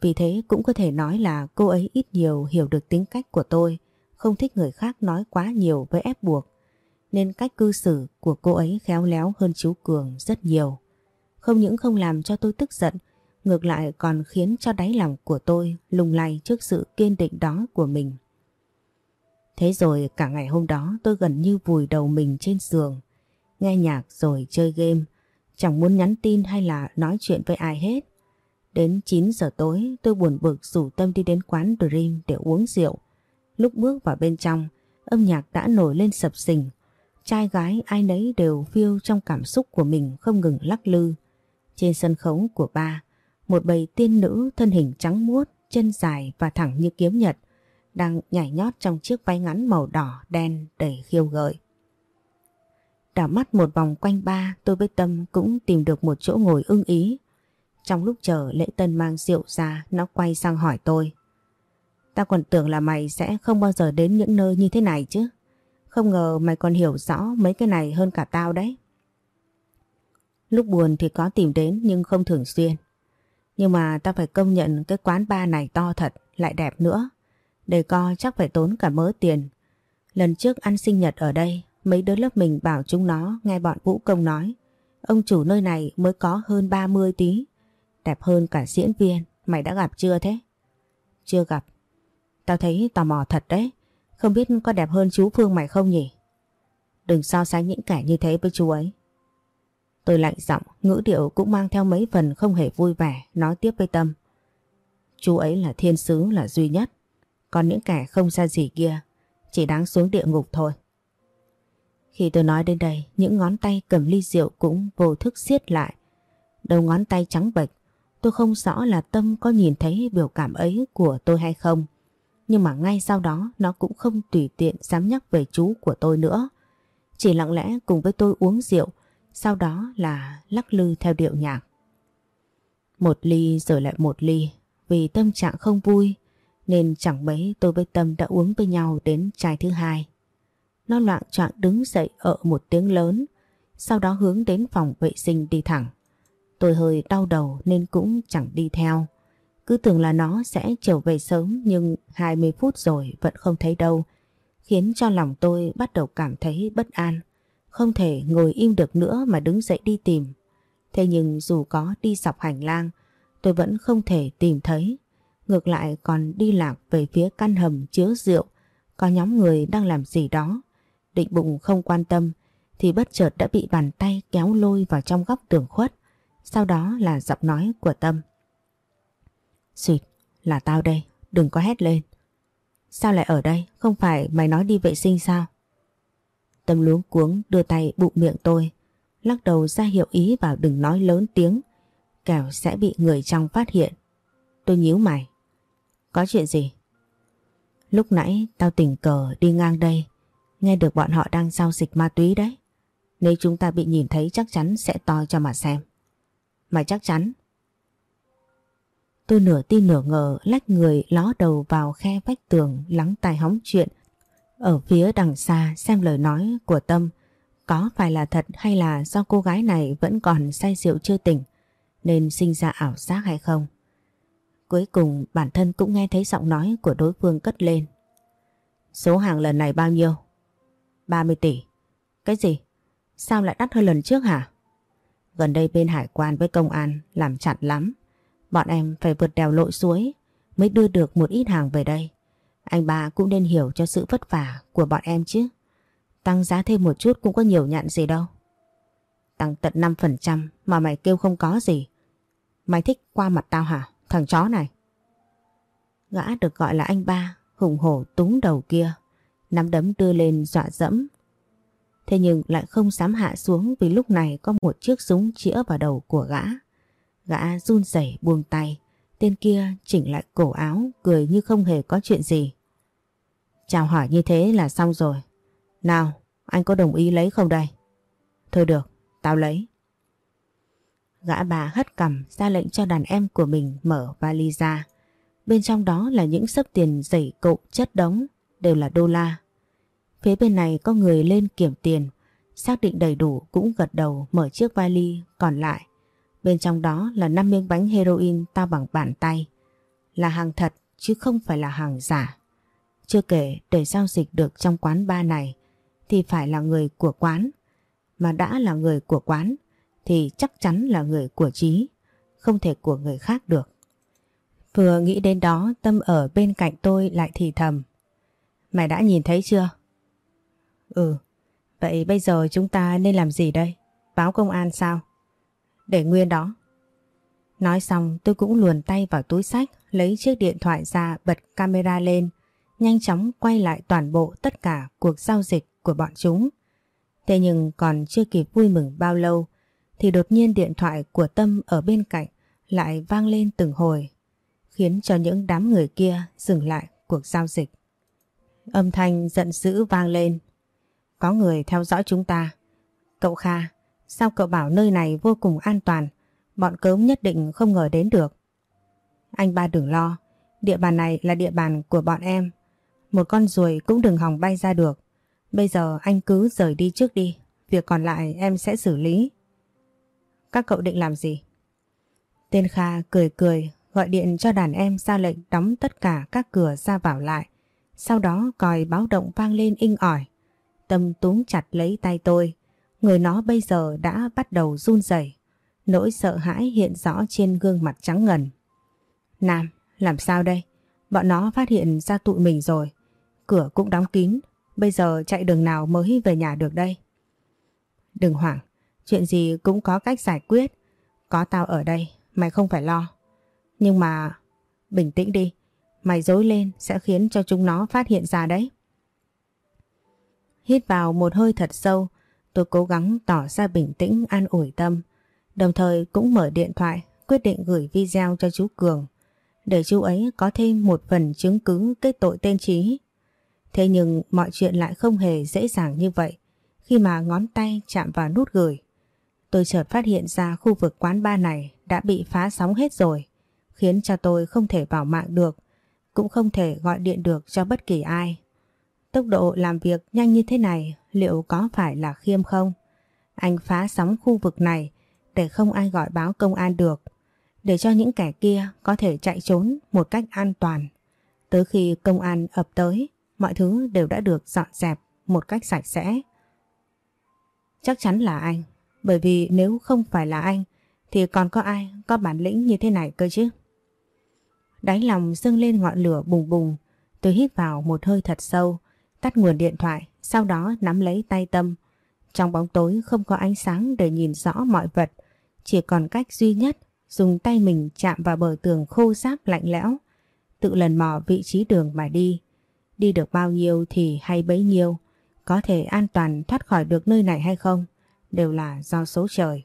Vì thế cũng có thể nói là cô ấy ít nhiều hiểu được tính cách của tôi không thích người khác nói quá nhiều với ép buộc, nên cách cư xử của cô ấy khéo léo hơn chú Cường rất nhiều. Không những không làm cho tôi tức giận, ngược lại còn khiến cho đáy lòng của tôi lung lay trước sự kiên định đó của mình. Thế rồi cả ngày hôm đó tôi gần như vùi đầu mình trên giường, nghe nhạc rồi chơi game, chẳng muốn nhắn tin hay là nói chuyện với ai hết. Đến 9 giờ tối tôi buồn bực rủ Tâm đi đến quán Dream để uống rượu. Lúc bước vào bên trong, âm nhạc đã nổi lên sập sình. Trai gái ai nấy đều phiêu trong cảm xúc của mình không ngừng lắc lư. Trên sân khấu của ba, một bầy tiên nữ thân hình trắng muốt, chân dài và thẳng như kiếm nhật, đang nhảy nhót trong chiếc váy ngắn màu đỏ đen đầy khiêu gợi. Đảo mắt một vòng quanh ba, tôi với Tâm cũng tìm được một chỗ ngồi ưng ý. Trong lúc chờ lễ tân mang rượu ra, nó quay sang hỏi tôi. Ta còn tưởng là mày sẽ không bao giờ đến những nơi như thế này chứ. Không ngờ mày còn hiểu rõ mấy cái này hơn cả tao đấy. Lúc buồn thì có tìm đến nhưng không thường xuyên. Nhưng mà ta phải công nhận cái quán bar này to thật, lại đẹp nữa. Để co chắc phải tốn cả mớ tiền. Lần trước ăn sinh nhật ở đây, mấy đứa lớp mình bảo chúng nó nghe bọn vũ công nói. Ông chủ nơi này mới có hơn 30 tí. Đẹp hơn cả diễn viên, mày đã gặp chưa thế? Chưa gặp. Tao thấy tò mò thật đấy. Không biết có đẹp hơn chú Phương mày không nhỉ? Đừng so sánh những kẻ như thế với chú ấy. Tôi lạnh giọng, ngữ điệu cũng mang theo mấy phần không hề vui vẻ, nói tiếp với Tâm. Chú ấy là thiên sứ là duy nhất, còn những kẻ không ra gì kia, chỉ đáng xuống địa ngục thôi. Khi tôi nói đến đây, những ngón tay cầm ly rượu cũng vô thức siết lại. Đầu ngón tay trắng bệch, tôi không rõ là Tâm có nhìn thấy biểu cảm ấy của tôi hay không. Nhưng mà ngay sau đó nó cũng không tùy tiện dám nhắc về chú của tôi nữa. Chỉ lặng lẽ cùng với tôi uống rượu, sau đó là lắc lư theo điệu nhạc. Một ly rồi lại một ly, vì tâm trạng không vui nên chẳng mấy tôi với Tâm đã uống với nhau đến chai thứ hai. Nó loạn trọng đứng dậy ở một tiếng lớn, sau đó hướng đến phòng vệ sinh đi thẳng. Tôi hơi đau đầu nên cũng chẳng đi theo. Cứ tưởng là nó sẽ trở về sớm nhưng 20 phút rồi vẫn không thấy đâu, khiến cho lòng tôi bắt đầu cảm thấy bất an. Không thể ngồi im được nữa mà đứng dậy đi tìm. Thế nhưng dù có đi dọc hành lang, tôi vẫn không thể tìm thấy. Ngược lại còn đi lạc về phía căn hầm chứa rượu, có nhóm người đang làm gì đó. Định bụng không quan tâm, thì bất chợt đã bị bàn tay kéo lôi vào trong góc tường khuất. Sau đó là giọng nói của Tâm. Xịt, là tao đây, đừng có hét lên. Sao lại ở đây, không phải mày nói đi vệ sinh sao? Tâm luống cuống đưa tay bụng miệng tôi, lắc đầu ra hiệu ý vào đừng nói lớn tiếng, kẻo sẽ bị người trong phát hiện. Tôi nhíu mày. Có chuyện gì? Lúc nãy tao tình cờ đi ngang đây, nghe được bọn họ đang giao dịch ma túy đấy. Nếu chúng ta bị nhìn thấy chắc chắn sẽ to cho mà xem. Mà chắc chắn? Tôi nửa tin nửa ngờ lách người ló đầu vào khe vách tường lắng tai hóng chuyện ở phía đằng xa xem lời nói của Tâm có phải là thật hay là do cô gái này vẫn còn say rượu chưa tỉnh nên sinh ra ảo giác hay không. Cuối cùng, bản thân cũng nghe thấy giọng nói của đối phương cất lên. Số hàng lần này bao nhiêu? 30 tỷ. Cái gì? Sao lại đắt hơn lần trước hả? Gần đây bên hải quan với công an làm chặt lắm. Bọn em phải vượt đèo lội suối mới đưa được một ít hàng về đây. Anh bà cũng nên hiểu cho sự vất vả của bọn em chứ. Tăng giá thêm một chút cũng có nhiều nhạn gì đâu. Tăng tận 5% mà mày kêu không có gì. Mày thích qua mặt tao hả? Thằng chó này. Gã được gọi là anh ba, hùng hổ túng đầu kia. Nắm đấm đưa lên dọa dẫm. Thế nhưng lại không dám hạ xuống vì lúc này có một chiếc súng chĩa vào đầu của gã. Gã run rẩy buông tay. Tên kia chỉnh lại cổ áo cười như không hề có chuyện gì. Chào hỏi như thế là xong rồi. Nào, anh có đồng ý lấy không đây? Thôi được, tao lấy. Gã bà hất cầm ra lệnh cho đàn em của mình mở vali ra. Bên trong đó là những sấp tiền dày cộ chất đống, đều là đô la. Phía bên này có người lên kiểm tiền, xác định đầy đủ cũng gật đầu mở chiếc vali còn lại. Bên trong đó là 5 miếng bánh heroin tao bằng bàn tay. Là hàng thật chứ không phải là hàng giả. Chưa kể để giao dịch được trong quán ba này thì phải là người của quán. Mà đã là người của quán thì chắc chắn là người của trí, không thể của người khác được. Vừa nghĩ đến đó Tâm ở bên cạnh tôi lại thì thầm. Mày đã nhìn thấy chưa? Ừ, vậy bây giờ chúng ta nên làm gì đây? Báo công an sao? Để nguyên đó. Nói xong tôi cũng luồn tay vào túi sách, lấy chiếc điện thoại ra bật camera lên, nhanh chóng quay lại toàn bộ tất cả cuộc giao dịch của bọn chúng. Thế nhưng còn chưa kịp vui mừng bao lâu, thì đột nhiên điện thoại của Tâm ở bên cạnh lại vang lên từng hồi, khiến cho những đám người kia dừng lại cuộc giao dịch. Âm thanh giận dữ vang lên. Có người theo dõi chúng ta. Cậu Kha, sao cậu bảo nơi này vô cùng an toàn, bọn cớm nhất định không ngờ đến được. Anh ba đừng lo, địa bàn này là địa bàn của bọn em. Một con ruồi cũng đừng hòng bay ra được. Bây giờ anh cứ rời đi trước đi, việc còn lại em sẽ xử lý. Các cậu định làm gì? Tên Kha cười cười gọi điện cho đàn em ra lệnh đóng tất cả các cửa ra vào lại. Sau đó còi báo động vang lên inh ỏi. Tâm túm chặt lấy tay tôi. Người nó bây giờ đã bắt đầu run rẩy. Nỗi sợ hãi hiện rõ trên gương mặt trắng ngần. Nam, làm sao đây? Bọn nó phát hiện ra tụi mình rồi. Cửa cũng đóng kín. Bây giờ chạy đường nào mới về nhà được đây? Đừng hoảng. Chuyện gì cũng có cách giải quyết. Có tao ở đây, mày không phải lo. Nhưng mà... Bình tĩnh đi. Mày dối lên sẽ khiến cho chúng nó phát hiện ra đấy. Hít vào một hơi thật sâu, tôi cố gắng tỏ ra bình tĩnh an ủi tâm. Đồng thời cũng mở điện thoại quyết định gửi video cho chú Cường để chú ấy có thêm một phần chứng cứ kết tội tên Trí. Thế nhưng mọi chuyện lại không hề dễ dàng như vậy khi mà ngón tay chạm vào nút gửi. Tôi chợt phát hiện ra khu vực quán bar này đã bị phá sóng hết rồi, khiến cho tôi không thể vào mạng được, cũng không thể gọi điện được cho bất kỳ ai. Tốc độ làm việc nhanh như thế này liệu có phải là khiêm không? Anh phá sóng khu vực này để không ai gọi báo công an được, để cho những kẻ kia có thể chạy trốn một cách an toàn. Tới khi công an ập tới, mọi thứ đều đã được dọn dẹp một cách sạch sẽ. Chắc chắn là anh. Bởi vì nếu không phải là anh thì còn có ai có bản lĩnh như thế này cơ chứ? Đáy lòng dâng lên ngọn lửa bùng bùng. Tôi hít vào một hơi thật sâu, tắt nguồn điện thoại, sau đó nắm lấy tay Tâm. Trong bóng tối không có ánh sáng để nhìn rõ mọi vật, chỉ còn cách duy nhất dùng tay mình chạm vào bờ tường khô ráp lạnh lẽo, tự lần mò vị trí đường mà đi. Đi được bao nhiêu thì hay bấy nhiêu, có thể an toàn thoát khỏi được nơi này hay không? Đều là do số trời.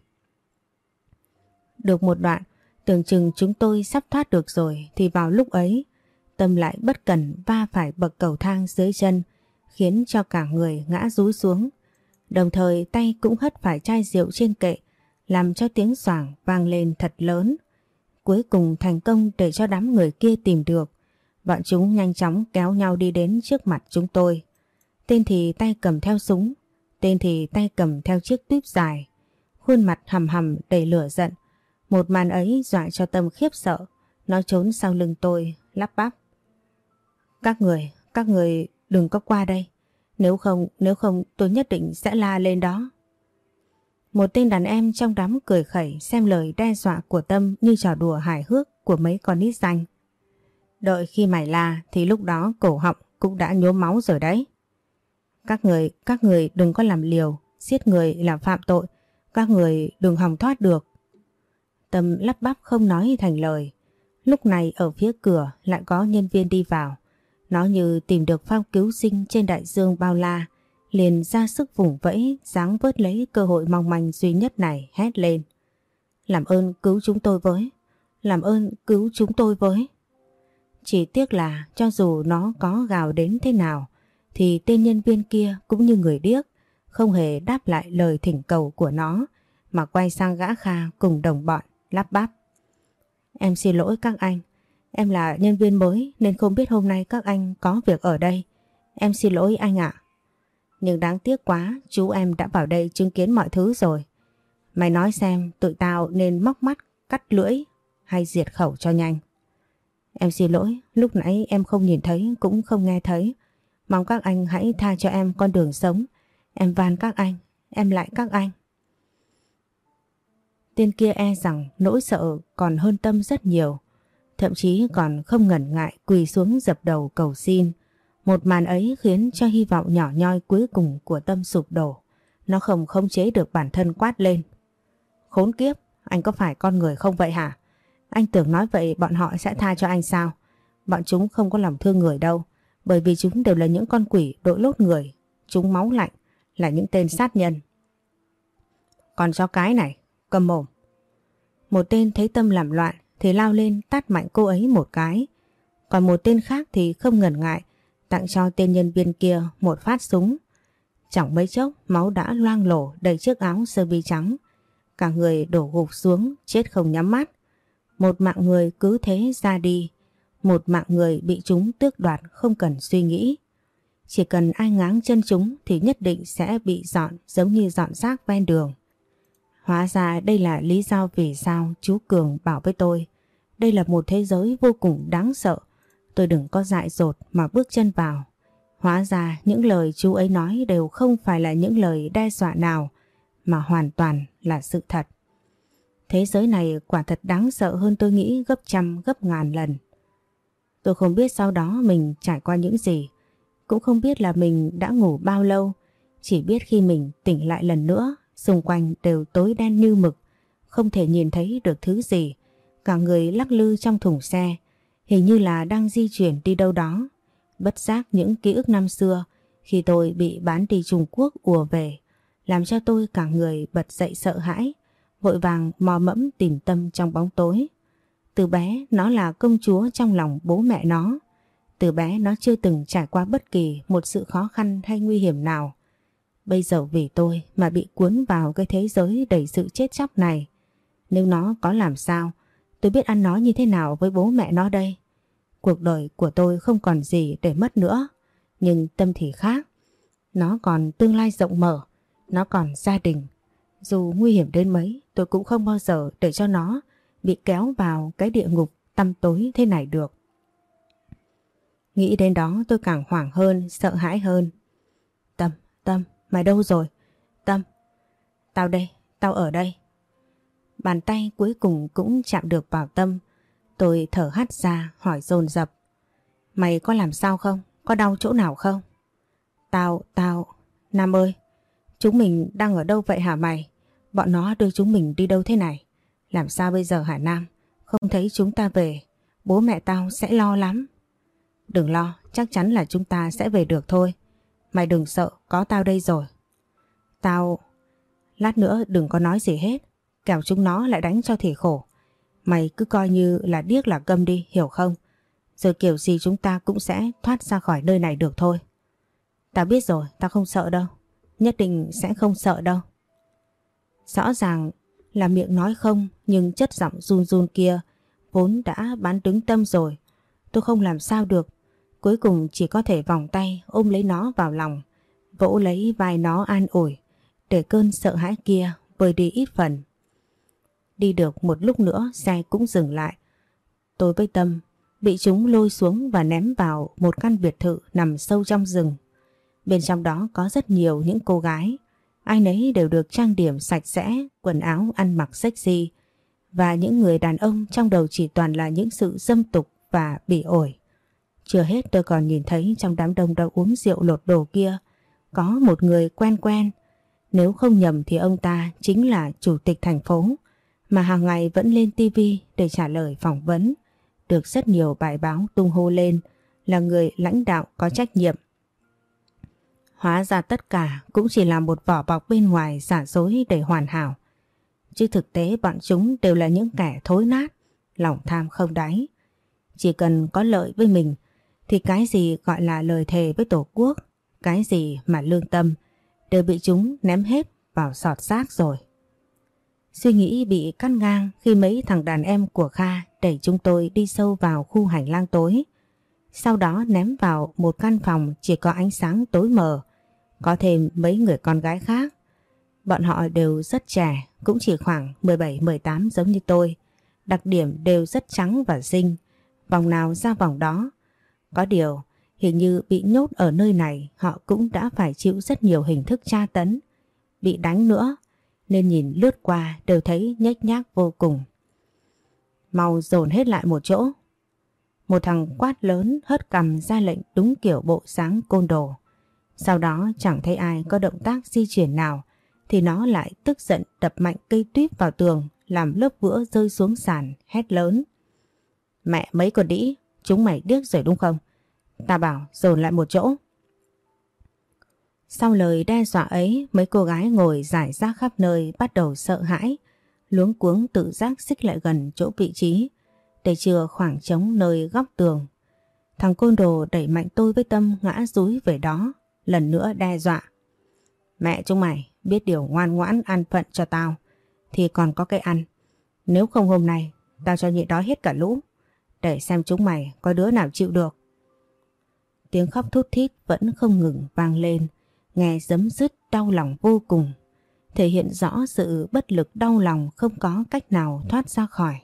Được một đoạn, tưởng chừng chúng tôi sắp thoát được rồi thì vào lúc ấy, Tâm lại bất cẩn va phải bậc cầu thang dưới chân, khiến cho cả người ngã rúi xuống. Đồng thời tay cũng hất phải chai rượu trên kệ, làm cho tiếng xoảng vang lên thật lớn. Cuối cùng thành công để cho đám người kia tìm được. Bọn chúng nhanh chóng kéo nhau đi đến trước mặt chúng tôi. Tên thì tay cầm theo súng, Tên thì tay cầm theo chiếc tuyếp dài, khuôn mặt hầm hầm đầy lửa giận. Một màn ấy dọa cho Tâm khiếp sợ, nó trốn sau lưng tôi, lắp bắp. Các người, các người đừng có qua đây. Nếu không, nếu không tôi nhất định sẽ la lên đó. Một tên đàn em trong đám cười khẩy xem lời đe dọa của Tâm như trò đùa hài hước của mấy con nít danh. Đợi khi mày la thì lúc đó cổ họng cũng đã nhốm máu rồi đấy. Các người, các người đừng có làm liều, giết người là phạm tội, các người đừng hòng thoát được. Tâm lắp bắp không nói thành lời. Lúc này ở phía cửa lại có nhân viên đi vào. Nó như tìm được phao cứu sinh trên đại dương bao la, liền ra sức vùng vẫy, dáng vớt lấy cơ hội mong manh duy nhất này hét lên. Làm ơn cứu chúng tôi với, làm ơn cứu chúng tôi với. Chỉ tiếc là cho dù nó có gào đến thế nào, thì tên nhân viên kia cũng như người điếc, không hề đáp lại lời thỉnh cầu của nó mà quay sang gã Kha cùng đồng bọn lắp bắp. Em xin lỗi các anh, em là nhân viên mới nên không biết hôm nay các anh có việc ở đây. Em xin lỗi anh ạ. Nhưng đáng tiếc quá, chú em đã vào đây chứng kiến mọi thứ rồi. Mày nói xem tụi tao nên móc mắt, cắt lưỡi hay diệt khẩu cho nhanh. Em xin lỗi, lúc nãy em không nhìn thấy cũng không nghe thấy. Mong các anh hãy tha cho em con đường sống. Em van các anh, em lại các anh. Tên kia e rằng nỗi sợ còn hơn Tâm rất nhiều. Thậm chí còn không ngần ngại quỳ xuống dập đầu cầu xin. Một màn ấy khiến cho hy vọng nhỏ nhoi cuối cùng của Tâm sụp đổ. Nó không khống chế được bản thân quát lên. Khốn kiếp, anh có phải con người không vậy hả? Anh tưởng nói vậy bọn họ sẽ tha cho anh sao? Bọn chúng không có lòng thương người đâu. Bởi vì chúng đều là những con quỷ đội lốt người. Chúng máu lạnh, là những tên sát nhân. Còn cho cái này, cầm mồm. Một tên thấy Tâm làm loạn thì lao lên tát mạnh cô ấy một cái. Còn một tên khác thì không ngần ngại tặng cho tên nhân viên kia một phát súng. Chẳng mấy chốc máu đã loang lổ đầy chiếc áo sơ mi trắng. Cả người đổ gục xuống chết không nhắm mắt. Một mạng người cứ thế ra đi. Một mạng người bị chúng tước đoạt không cần suy nghĩ. Chỉ cần ai ngáng chân chúng thì nhất định sẽ bị dọn giống như dọn rác ven đường. Hóa ra đây là lý do vì sao chú Cường bảo với tôi. Đây là một thế giới vô cùng đáng sợ. Tôi đừng có dại dột mà bước chân vào. Hóa ra những lời chú ấy nói đều không phải là những lời đe dọa nào, mà hoàn toàn là sự thật. Thế giới này quả thật đáng sợ hơn tôi nghĩ gấp trăm, gấp ngàn lần. Tôi không biết sau đó mình trải qua những gì. Cũng không biết là mình đã ngủ bao lâu. Chỉ biết khi mình tỉnh lại lần nữa Xung quanh đều tối đen như mực, không thể nhìn thấy được thứ gì. Cả người lắc lư trong thùng xe, hình như là đang di chuyển đi đâu đó. Bất giác những ký ức năm xưa khi tôi bị bán đi Trung Quốc ùa về, làm cho tôi cả người bật dậy sợ hãi, vội vàng mò mẫm tìm tâm trong bóng tối. Từ bé nó là công chúa trong lòng bố mẹ nó. Từ bé nó chưa từng trải qua bất kỳ một sự khó khăn hay nguy hiểm nào. Bây giờ vì tôi mà bị cuốn vào cái thế giới đầy sự chết chóc này. Nếu nó có làm sao, tôi biết ăn nó như thế nào với bố mẹ nó đây. Cuộc đời của tôi không còn gì để mất nữa. Nhưng tâm thì khác. Nó còn tương lai rộng mở. Nó còn gia đình. Dù nguy hiểm đến mấy, tôi cũng không bao giờ để cho nó bị kéo vào cái địa ngục tăm tối thế này được. Nghĩ đến đó tôi càng hoảng hơn, sợ hãi hơn. Tâm, Tâm, Mày đâu rồi? Tâm. Tao đây, tao ở đây. Bàn tay cuối cùng cũng chạm được vào Tâm. Tôi thở hắt ra hỏi dồn dập. Mày có làm sao không? Có đau chỗ nào không? Tao, tao... Nam ơi, chúng mình đang ở đâu vậy hả mày? Bọn nó đưa chúng mình đi đâu thế này? Làm sao bây giờ hả Nam? Không thấy chúng ta về, bố mẹ tao sẽ lo lắm. Đừng lo, chắc chắn là chúng ta sẽ về được thôi. Mày đừng sợ, có tao đây rồi. Tao... Lát nữa đừng có nói gì hết, kẻo chúng nó lại đánh cho thì khổ. Mày cứ coi như là điếc là câm đi, hiểu không? Rồi kiểu gì chúng ta cũng sẽ thoát ra khỏi nơi này được thôi. Tao biết rồi, tao không sợ đâu. Nhất định sẽ không sợ đâu. Rõ ràng là miệng nói không nhưng chất giọng run run kia vốn đã bán đứng tâm rồi. Tôi không làm sao được Cuối cùng chỉ có thể vòng tay ôm lấy nó vào lòng, vỗ lấy vai nó an ủi, để cơn sợ hãi kia vơi đi ít phần. Đi được một lúc nữa xe cũng dừng lại. Tôi với Tâm bị chúng lôi xuống và ném vào một căn biệt thự nằm sâu trong rừng. Bên trong đó có rất nhiều những cô gái, ai nấy đều được trang điểm sạch sẽ, quần áo ăn mặc sexy và những người đàn ông trong đầu chỉ toàn là những sự dâm tục và bị ổi. Chưa hết tôi còn nhìn thấy trong đám đông đang uống rượu lột đồ kia có một người quen quen. Nếu không nhầm thì ông ta chính là chủ tịch thành phố mà hàng ngày vẫn lên tivi để trả lời phỏng vấn. Được rất nhiều bài báo tung hô lên là người lãnh đạo có trách nhiệm. Hóa ra tất cả cũng chỉ là một vỏ bọc bên ngoài giả dối để hoàn hảo. Chứ thực tế bọn chúng đều là những kẻ thối nát, lòng tham không đáy. Chỉ cần có lợi với mình thì cái gì gọi là lời thề với Tổ quốc, cái gì mà lương tâm đều bị chúng ném hết vào sọt xác rồi. Suy nghĩ bị cắt ngang khi mấy thằng đàn em của Kha đẩy chúng tôi đi sâu vào khu hành lang tối. Sau đó ném vào một căn phòng chỉ có ánh sáng tối mờ, có thêm mấy người con gái khác. Bọn họ đều rất trẻ, cũng chỉ khoảng 17-18 giống như tôi. Đặc điểm đều rất trắng và xinh, vòng nào ra vòng đó. Có điều, hình như bị nhốt ở nơi này họ cũng đã phải chịu rất nhiều hình thức tra tấn. Bị đánh nữa, nên nhìn lướt qua đều thấy nhếch nhác vô cùng. Mau dồn hết lại một chỗ. Một thằng quát lớn hất cầm ra lệnh đúng kiểu bộ sáng côn đồ. Sau đó chẳng thấy ai có động tác di chuyển nào thì nó lại tức giận đập mạnh cây tuyết vào tường làm lớp vữa rơi xuống sàn hét lớn. Mẹ mấy con đĩ, chúng mày điếc rồi đúng không? Ta bảo dồn lại một chỗ. Sau lời đe dọa ấy, mấy cô gái ngồi giải rác khắp nơi bắt đầu sợ hãi, luống cuống tự giác xích lại gần chỗ vị trí để chừa khoảng trống nơi góc tường. Thằng côn đồ đẩy mạnh tôi với tâm ngã rúi về đó, lần nữa đe dọa. Mẹ chúng mày biết điều ngoan ngoãn ăn phận cho tao, thì còn có cái ăn. Nếu không hôm nay, tao cho nhị đói hết cả lũ, để xem chúng mày có đứa nào chịu được. Tiếng khóc thút thít vẫn không ngừng vang lên, nghe dấm dứt đau lòng vô cùng, thể hiện rõ sự bất lực đau lòng không có cách nào thoát ra khỏi.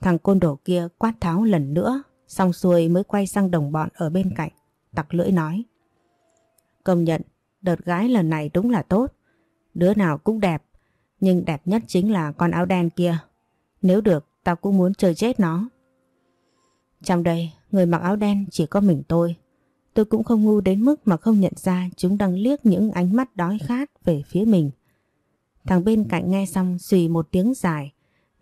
Thằng côn đồ kia quát tháo lần nữa, xong xuôi mới quay sang đồng bọn ở bên cạnh, tặc lưỡi nói. Công nhận, đợt gái lần này đúng là tốt, đứa nào cũng đẹp, nhưng đẹp nhất chính là con áo đen kia. Nếu được, tao cũng muốn chơi chết nó. Trong đây, người mặc áo đen chỉ có mình tôi. Tôi cũng không ngu đến mức mà không nhận ra chúng đang liếc những ánh mắt đói khát về phía mình. Thằng bên cạnh nghe xong xùy một tiếng dài.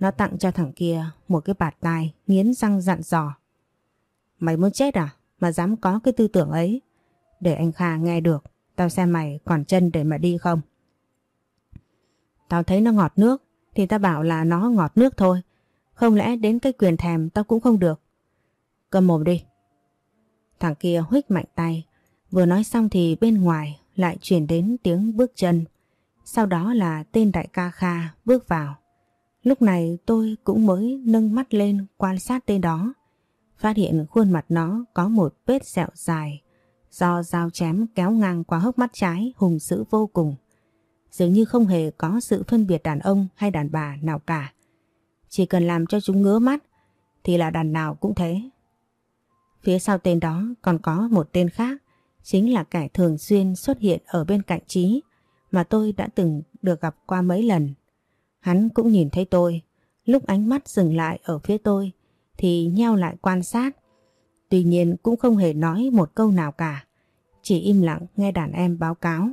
Nó tặng cho thằng kia một cái bạt tai nghiến răng dặn dò. Mày muốn chết à? Mà dám có cái tư tưởng ấy. Để anh Kha nghe được, tao xem mày còn chân để mà đi không? Tao thấy nó ngọt nước thì tao bảo là nó ngọt nước thôi. Không lẽ đến cái quyền thèm tao cũng không được. Cầm mồm đi. Thằng kia huých mạnh tay. Vừa nói xong thì bên ngoài lại chuyển đến tiếng bước chân. Sau đó là tên đại ca Kha bước vào. Lúc này tôi cũng mới nâng mắt lên quan sát tên đó. Phát hiện khuôn mặt nó có một vết sẹo dài do dao chém kéo ngang qua hốc mắt trái hùng dữ vô cùng dường như không hề có sự phân biệt đàn ông hay đàn bà nào cả. Chỉ cần làm cho chúng ngứa mắt thì là đàn nào cũng thế. Phía sau tên đó còn có một tên khác, chính là kẻ thường xuyên xuất hiện ở bên cạnh Trí mà tôi đã từng được gặp qua mấy lần. Hắn cũng nhìn thấy tôi, lúc ánh mắt dừng lại ở phía tôi thì nheo lại quan sát. Tuy nhiên cũng không hề nói một câu nào cả, chỉ im lặng nghe đàn em báo cáo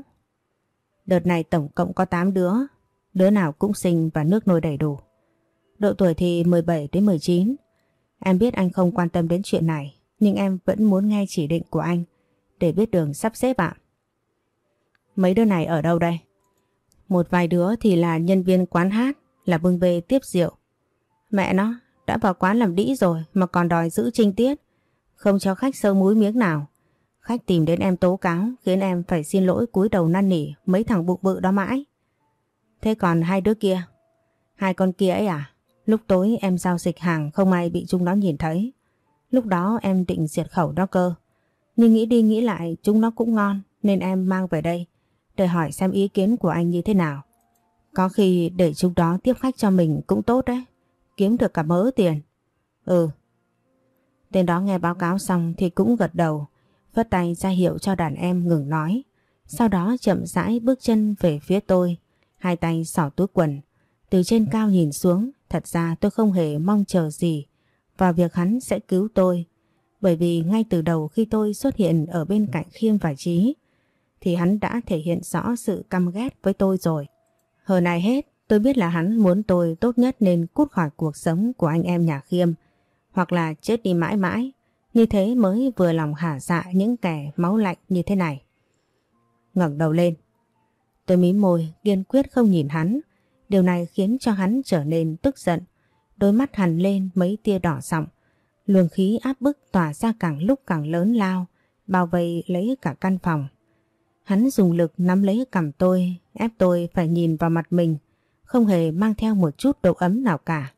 Đợt này tổng cộng có 8 đứa, đứa nào cũng sinh và nước nôi đầy đủ. Độ tuổi thì 17 đến 19. Em biết anh không quan tâm đến chuyện này, nhưng em vẫn muốn nghe chỉ định của anh để biết đường sắp xếp ạ. Mấy đứa này ở đâu đây? Một vài đứa thì là nhân viên quán hát, là bưng bê tiếp rượu. Mẹ nó, đã vào quán làm đĩ rồi mà còn đòi giữ trinh tiết, không cho khách sâu múi miếng nào. Khách tìm đến em tố cáo, khiến em phải xin lỗi cúi đầu năn nỉ mấy thằng bụng bự đó mãi. Thế còn hai đứa kia? Hai con kia ấy à? Lúc tối em giao dịch hàng không ai bị chúng nó nhìn thấy. Lúc đó em định diệt khẩu đó cơ. Nhưng nghĩ đi nghĩ lại, chúng nó cũng ngon, nên em mang về đây, để hỏi xem ý kiến của anh như thế nào. Có khi để chúng đó tiếp khách cho mình cũng tốt đấy. Kiếm được cả mớ tiền. Ừ. Tên đó nghe báo cáo xong thì cũng gật đầu Vất tay ra hiệu cho đàn em ngừng nói. Sau đó chậm rãi bước chân về phía tôi. Hai tay xỏ túi quần. Từ trên cao nhìn xuống, thật ra tôi không hề mong chờ gì vào việc hắn sẽ cứu tôi. Bởi vì ngay từ đầu khi tôi xuất hiện ở bên cạnh Khiêm và Trí, thì hắn đã thể hiện rõ sự căm ghét với tôi rồi. Hơn ai hết, tôi biết là hắn muốn tôi tốt nhất nên cút khỏi cuộc sống của anh em nhà Khiêm, hoặc là chết đi mãi mãi. Như thế mới vừa lòng hả dạ những kẻ máu lạnh như thế này. ngẩng đầu lên. Tôi mí môi, kiên quyết không nhìn hắn. Điều này khiến cho hắn trở nên tức giận. Đôi mắt hằn lên mấy tia đỏ sọng. Luồng khí áp bức tỏa ra càng lúc càng lớn lao, bao vây lấy cả căn phòng. Hắn dùng lực nắm lấy cầm tôi, ép tôi phải nhìn vào mặt mình, không hề mang theo một chút độ ấm nào cả.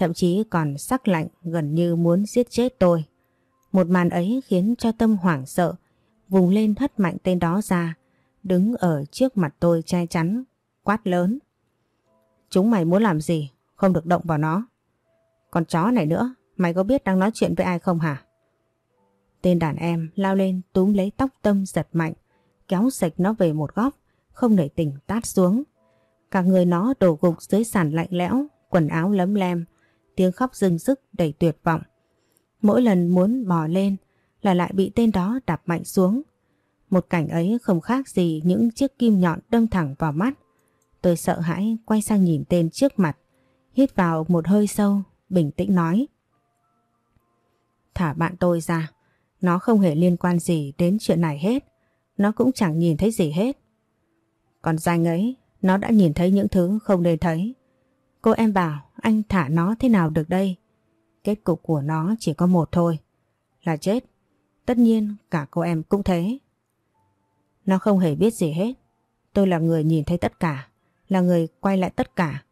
Thậm chí còn sắc lạnh gần như muốn giết chết tôi. Một màn ấy khiến cho tâm hoảng sợ, vùng lên hất mạnh tên đó ra, đứng ở trước mặt tôi che chắn, quát lớn. Chúng mày muốn làm gì? Không được động vào nó. còn chó này nữa, Mày có biết đang nói chuyện với ai không hả? Tên đàn em lao lên túm lấy tóc Tâm giật mạnh, kéo sạch nó về một góc, không để tỉnh tát xuống. Cả người nó đổ gục dưới sàn lạnh lẽo, quần áo lấm lem, tiếng khóc rưng rức đầy tuyệt vọng. Mỗi lần muốn bò lên là lại bị tên đó đạp mạnh xuống. Một cảnh ấy không khác gì những chiếc kim nhọn đâm thẳng vào mắt. Tôi sợ hãi quay sang nhìn tên trước mặt, hít vào một hơi sâu, bình tĩnh nói. Thả bạn tôi ra, nó không hề liên quan gì đến chuyện này hết, nó cũng chẳng nhìn thấy gì hết. Còn danh ấy, nó đã nhìn thấy những thứ không nên thấy. Cô em bảo anh thả nó thế nào được đây? Kết cục của nó chỉ có một thôi, là chết. Tất nhiên cả cô em cũng thế. Nó không hề biết gì hết. Tôi là người nhìn thấy tất cả, là người quay lại tất cả.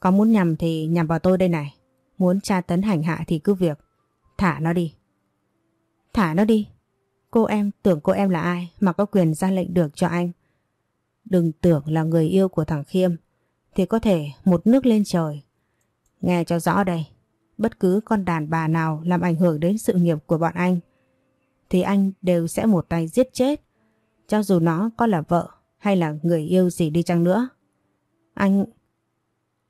Có muốn nhầm thì nhầm vào tôi đây này. Muốn tra tấn hành hạ thì cứ việc. Thả nó đi. Thả nó đi. Cô em tưởng cô em là ai mà có quyền ra lệnh được cho anh. Đừng tưởng là người yêu của thằng Khiêm thì có thể một nước lên trời. Nghe cho rõ đây. Bất cứ con đàn bà nào làm ảnh hưởng đến sự nghiệp của bọn anh thì anh đều sẽ một tay giết chết. Cho dù nó có là vợ hay là người yêu gì đi chăng nữa. Anh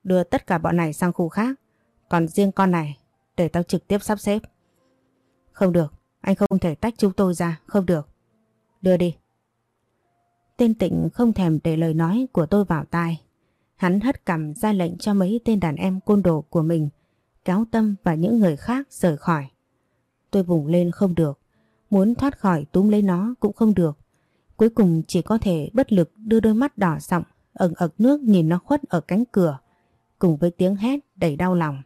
đưa tất cả bọn này sang khu khác. Còn riêng con này để tao trực tiếp sắp xếp. Không được, anh không thể tách chúng tôi ra, không được. Đưa đi. Tên tịnh không thèm để lời nói của tôi vào tai. Hắn hất cầm ra lệnh cho mấy tên đàn em côn đồ của mình kéo Tâm và những người khác rời khỏi. Tôi vùng lên không được, muốn thoát khỏi túm lấy nó cũng không được. Cuối cùng chỉ có thể bất lực đưa đôi mắt đỏ sọng ẩn ực nước nhìn nó khuất ở cánh cửa cùng với tiếng hét đầy đau lòng.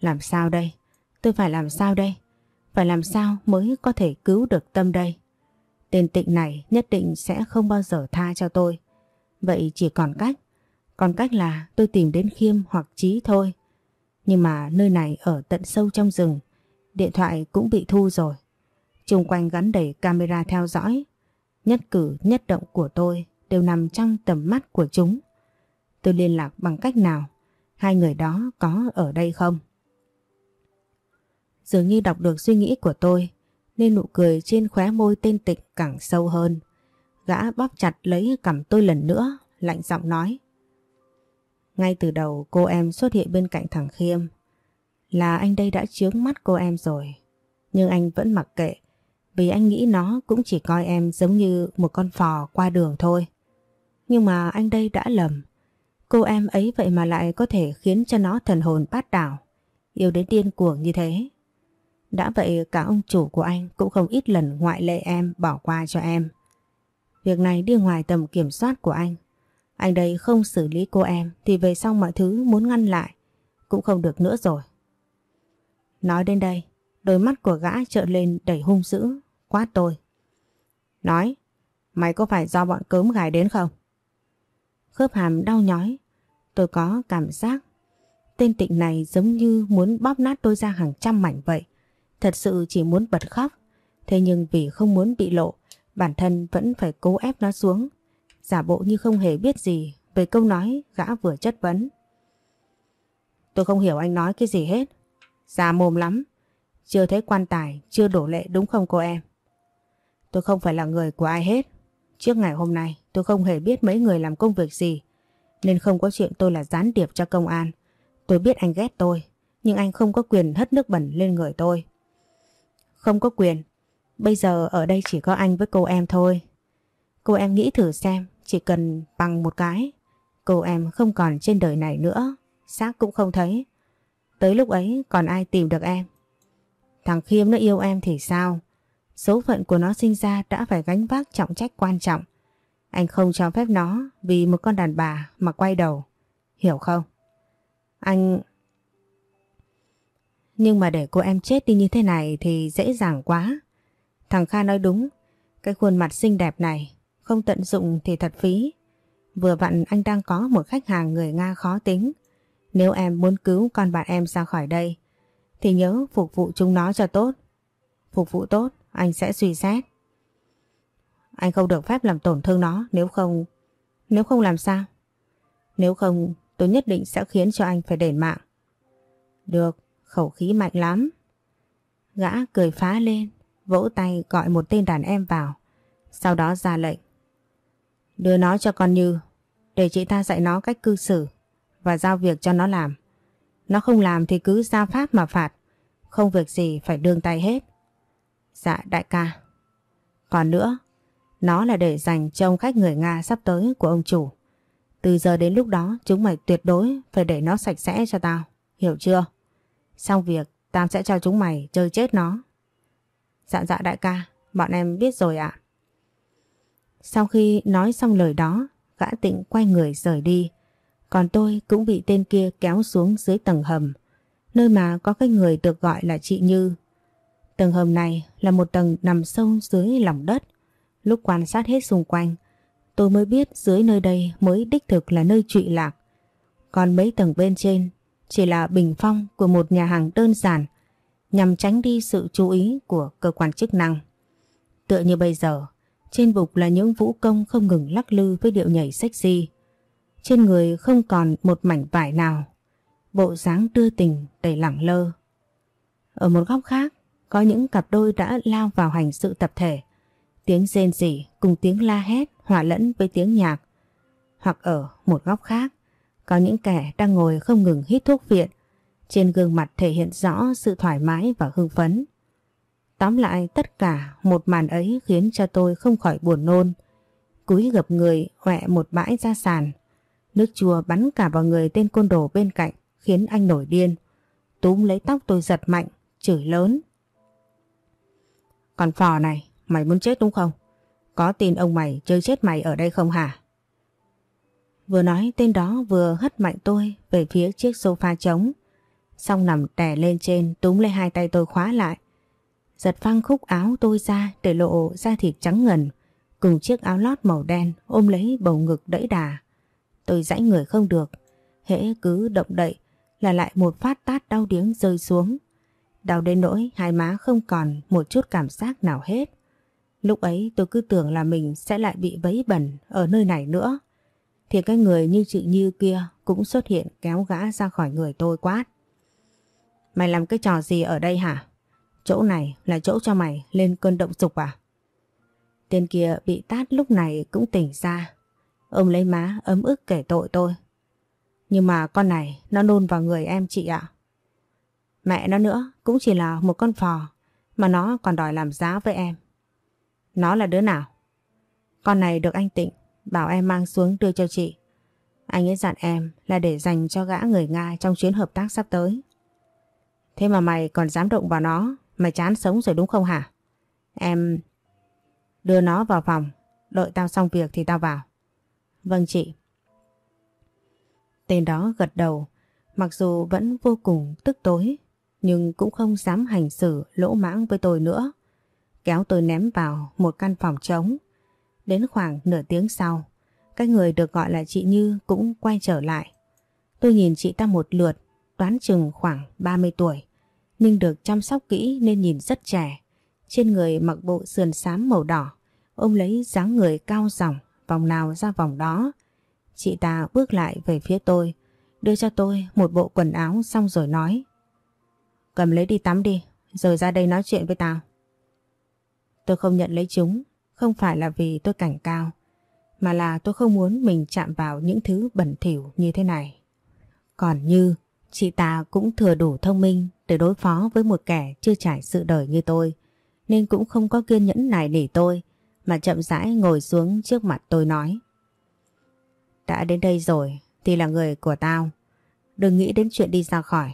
Làm sao đây? Tôi phải làm sao đây? Phải làm sao mới có thể cứu được Tâm đây? Tên tịnh này nhất định sẽ không bao giờ tha cho tôi. Vậy chỉ còn cách. Còn cách là tôi tìm đến Khiêm hoặc Trí thôi. Nhưng mà nơi này ở tận sâu trong rừng. Điện thoại cũng bị thu rồi. Trung quanh gắn đầy camera theo dõi. Nhất cử nhất động của tôi đều nằm trong tầm mắt của chúng. Tôi liên lạc bằng cách nào? Hai người đó có ở đây không? Dường như đọc được suy nghĩ của tôi nên nụ cười trên khóe môi tên tịch càng sâu hơn. Gã bóp chặt lấy cầm tôi lần nữa, lạnh giọng nói. Ngay từ đầu, cô em xuất hiện bên cạnh thằng Khiêm. Là anh đây đã chướng mắt cô em rồi. Nhưng anh vẫn mặc kệ. Vì anh nghĩ nó cũng chỉ coi em giống như một con phò qua đường thôi. Nhưng mà anh đây đã lầm. Cô em ấy vậy mà lại có thể khiến cho nó thần hồn bát đảo. Yêu đến điên cuồng như thế. Đã vậy, cả ông chủ của anh cũng không ít lần ngoại lệ em bỏ qua cho em. Việc này đi ngoài tầm kiểm soát của anh. Anh đây không xử lý cô em thì về sau mọi thứ muốn ngăn lại cũng không được nữa rồi. Nói đến đây, đôi mắt của gã trợn lên đầy hung dữ, quát tôi. Nói, mày có phải do bọn cớm gài đến không? Khớp hàm đau nhói, tôi có cảm giác tên tịnh này giống như muốn bóp nát tôi ra hàng trăm mảnh vậy. Thật sự chỉ muốn bật khóc, thế nhưng vì không muốn bị lộ, bản thân vẫn phải cố ép nó xuống giả bộ như không hề biết gì về câu nói gã vừa chất vấn. Tôi không hiểu anh nói cái gì hết. Già mồm lắm. Chưa thấy quan tài, chưa đổ lệ đúng không cô em? Tôi không phải là người của ai hết. Trước ngày hôm nay tôi không hề biết mấy người làm công việc gì. Nên không có chuyện tôi là gián điệp cho công an. Tôi biết anh ghét tôi. Nhưng anh không có quyền hất nước bẩn lên người tôi. Không có quyền. Bây giờ ở đây chỉ có anh với cô em thôi. Cô em nghĩ thử xem chỉ cần bằng một cái, cô em không còn trên đời này nữa, xác cũng không thấy. Tới lúc ấy còn ai tìm được em? Thằng Khiêm nó yêu em thì sao? Số phận của nó sinh ra đã phải gánh vác trọng trách quan trọng. Anh không cho phép nó vì một con đàn bà mà quay đầu. Hiểu không? Anh... Nhưng mà để cô em chết đi như thế này thì dễ dàng quá. Thằng Kha nói đúng, cái khuôn mặt xinh đẹp này không tận dụng thì thật phí. Vừa vặn anh đang có một khách hàng người Nga khó tính. Nếu em muốn cứu con bạn em ra khỏi đây, thì nhớ phục vụ chúng nó cho tốt. Phục vụ tốt, anh sẽ suy xét. Anh không được phép làm tổn thương nó nếu không... Nếu không làm sao? Nếu không, tôi nhất định sẽ khiến cho anh phải đền mạng. Được, khẩu khí mạnh lắm. Gã cười phá lên, vỗ tay gọi một tên đàn em vào. Sau đó ra lệnh. Đưa nó cho con Như, để chị ta dạy nó cách cư xử và giao việc cho nó làm. Nó không làm thì cứ ra pháp mà phạt, không việc gì phải đương tay hết. Dạ đại ca. Còn nữa, nó là để dành cho ông khách người Nga sắp tới của ông chủ. Từ giờ đến lúc đó chúng mày tuyệt đối phải để nó sạch sẽ cho tao, hiểu chưa? Xong việc tao sẽ cho chúng mày chơi chết nó. Dạ dạ đại ca, bọn em biết rồi ạ. Sau khi nói xong lời đó, gã tịnh quay người rời đi. Còn tôi cũng bị tên kia kéo xuống dưới tầng hầm, nơi mà có cái người được gọi là chị Như. Tầng hầm này là một tầng nằm sâu dưới lòng đất. Lúc quan sát hết xung quanh, tôi mới biết dưới nơi đây mới đích thực là nơi trụy lạc. Còn mấy tầng bên trên chỉ là bình phong của một nhà hàng đơn giản nhằm tránh đi sự chú ý của cơ quan chức năng. Tựa như bây giờ, trên bục là những vũ công không ngừng lắc lư với điệu nhảy sexy. Trên người không còn một mảnh vải nào. Bộ dáng đưa tình đầy lẳng lơ. Ở một góc khác, có những cặp đôi đã lao vào hành sự tập thể. Tiếng rên rỉ cùng tiếng la hét hòa lẫn với tiếng nhạc. Hoặc ở một góc khác, có những kẻ đang ngồi không ngừng hít thuốc viện. Trên gương mặt thể hiện rõ sự thoải mái và hưng phấn. Tóm lại tất cả một màn ấy khiến cho tôi không khỏi buồn nôn. Cúi gập người họe một bãi ra sàn. Nước chua bắn cả vào người tên côn đồ bên cạnh khiến anh nổi điên. Túm lấy tóc tôi giật mạnh, chửi lớn. Còn phò này, mày muốn chết đúng không? Có tin ông mày chơi chết mày ở đây không hả? Vừa nói tên đó vừa hất mạnh tôi về phía chiếc sofa trống. Xong nằm đè lên trên túm lấy hai tay tôi khóa lại. Giật phăng khúc áo tôi ra để lộ da thịt trắng ngần cùng chiếc áo lót màu đen ôm lấy bầu ngực đẫy đà. Tôi dãy người không được, hễ cứ động đậy là lại một phát tát đau điếng rơi xuống. Đau đến nỗi hai má không còn một chút cảm giác nào hết. Lúc ấy tôi cứ tưởng là mình sẽ lại bị vấy bẩn ở nơi này nữa. Thì cái người như chị Như kia cũng xuất hiện kéo gã ra khỏi người tôi quát. Mày làm cái trò gì ở đây hả? Chỗ này là chỗ cho mày lên cơn động dục à? Tên kia bị tát lúc này cũng tỉnh ra. Ông lấy má ấm ức kể tội tôi. Nhưng mà con này nó nôn vào người em chị ạ. Mẹ nó nữa cũng chỉ là một con phò mà nó còn đòi làm giá với em. Nó là đứa nào? Con này được anh Tịnh bảo em mang xuống đưa cho chị. Anh ấy dặn em là để dành cho gã người Nga trong chuyến hợp tác sắp tới. Thế mà mày còn dám động vào nó, mày chán sống rồi đúng không hả? Em đưa nó vào phòng, đợi tao xong việc thì tao vào. Vâng chị. Tên đó gật đầu, mặc dù vẫn vô cùng tức tối, nhưng cũng không dám hành xử lỗ mãng với tôi nữa. Kéo tôi ném vào một căn phòng trống. Đến khoảng nửa tiếng sau, cái người được gọi là chị Như cũng quay trở lại. Tôi nhìn chị ta một lượt, đoán chừng khoảng 30 tuổi, nhưng được chăm sóc kỹ nên nhìn rất trẻ. Trên người mặc bộ sườn xám màu đỏ, ôm lấy dáng người cao ròng, vòng nào ra vòng đó. Chị ta bước lại về phía tôi, đưa cho tôi một bộ quần áo xong rồi nói. Cầm lấy đi tắm đi, rồi ra đây nói chuyện với tao. Tôi không nhận lấy chúng, không phải là vì tôi cảnh cao, mà là tôi không muốn mình chạm vào những thứ bẩn thỉu như thế này. Còn như, chị ta cũng thừa đủ thông minh để đối phó với một kẻ chưa trải sự đời như tôi, nên cũng không có kiên nhẫn này để tôi, mà chậm rãi ngồi xuống trước mặt tôi nói. Đã đến đây rồi thì là người của tao, đừng nghĩ đến chuyện đi ra khỏi.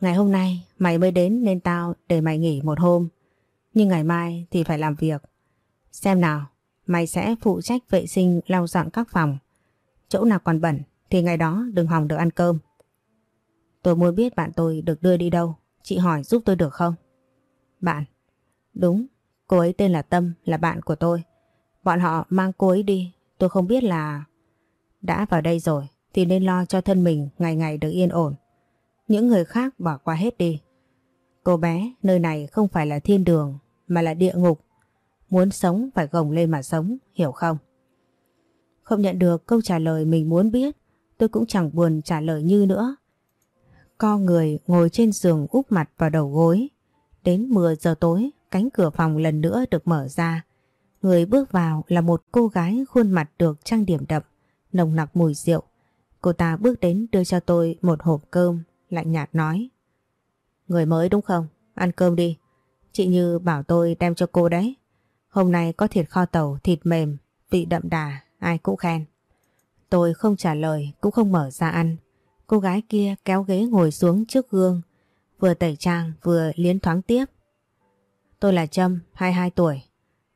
Ngày hôm nay mày mới đến nên tao để mày nghỉ một hôm, nhưng ngày mai thì phải làm việc. Xem nào, mày sẽ phụ trách vệ sinh lau dọn các phòng. Chỗ nào còn bẩn thì ngày đó đừng hòng được ăn cơm. Tôi muốn biết bạn tôi được đưa đi đâu, chị hỏi giúp tôi được không? Bạn? Đúng, cô ấy tên là Tâm, là bạn của tôi. Bọn họ mang cô ấy đi, tôi không biết là... Đã vào đây rồi thì nên lo cho thân mình ngày ngày được yên ổn. Những người khác bỏ qua hết đi. Cô bé, nơi này không phải là thiên đường mà là địa ngục. Muốn sống phải gồng lên mà sống, hiểu không? Không nhận được câu trả lời mình muốn biết, tôi cũng chẳng buồn trả lời như nữa co người ngồi trên giường úp mặt vào đầu gối. Đến 10 giờ tối, cánh cửa phòng lần nữa được mở ra. Người bước vào là một cô gái khuôn mặt được trang điểm đậm, nồng nặc mùi rượu. Cô ta bước đến đưa cho tôi một hộp cơm, lạnh nhạt nói. Người mới đúng không? Ăn cơm đi. Chị Như bảo tôi đem cho cô đấy. Hôm nay có thịt kho tàu, thịt mềm, vị đậm đà, ai cũng khen. Tôi không trả lời, cũng không mở ra ăn. Cô gái kia kéo ghế ngồi xuống trước gương, vừa tẩy trang vừa liến thoáng tiếp. Tôi là Trâm, 22 tuổi.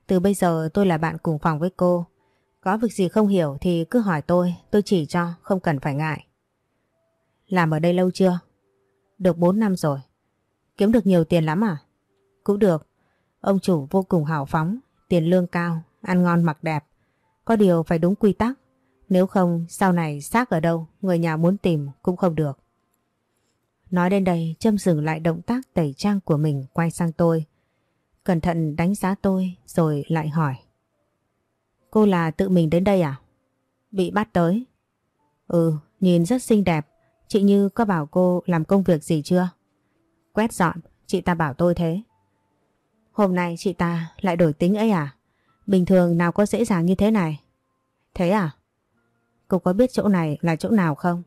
Từ bây giờ tôi là bạn cùng phòng với cô. Có việc gì không hiểu thì cứ hỏi tôi, tôi chỉ cho, không cần phải ngại. Làm ở đây lâu chưa? Được 4 năm rồi. Kiếm được nhiều tiền lắm à? Cũng được. Ông chủ vô cùng hào phóng, tiền lương cao, ăn ngon mặc đẹp. Có điều phải đúng quy tắc. Nếu không sau này xác ở đâu người nhà muốn tìm cũng không được. Nói đến đây Trâm dừng lại động tác tẩy trang của mình quay sang tôi. Cẩn thận đánh giá tôi rồi lại hỏi. Cô là tự mình đến đây à? Bị bắt tới. Ừ, nhìn rất xinh đẹp. Chị Như có bảo cô làm công việc gì chưa? Quét dọn, chị ta bảo tôi thế. Hôm nay chị ta lại đổi tính ấy à? Bình thường nào có dễ dàng như thế này? Thế à? Cô có biết chỗ này là chỗ nào không?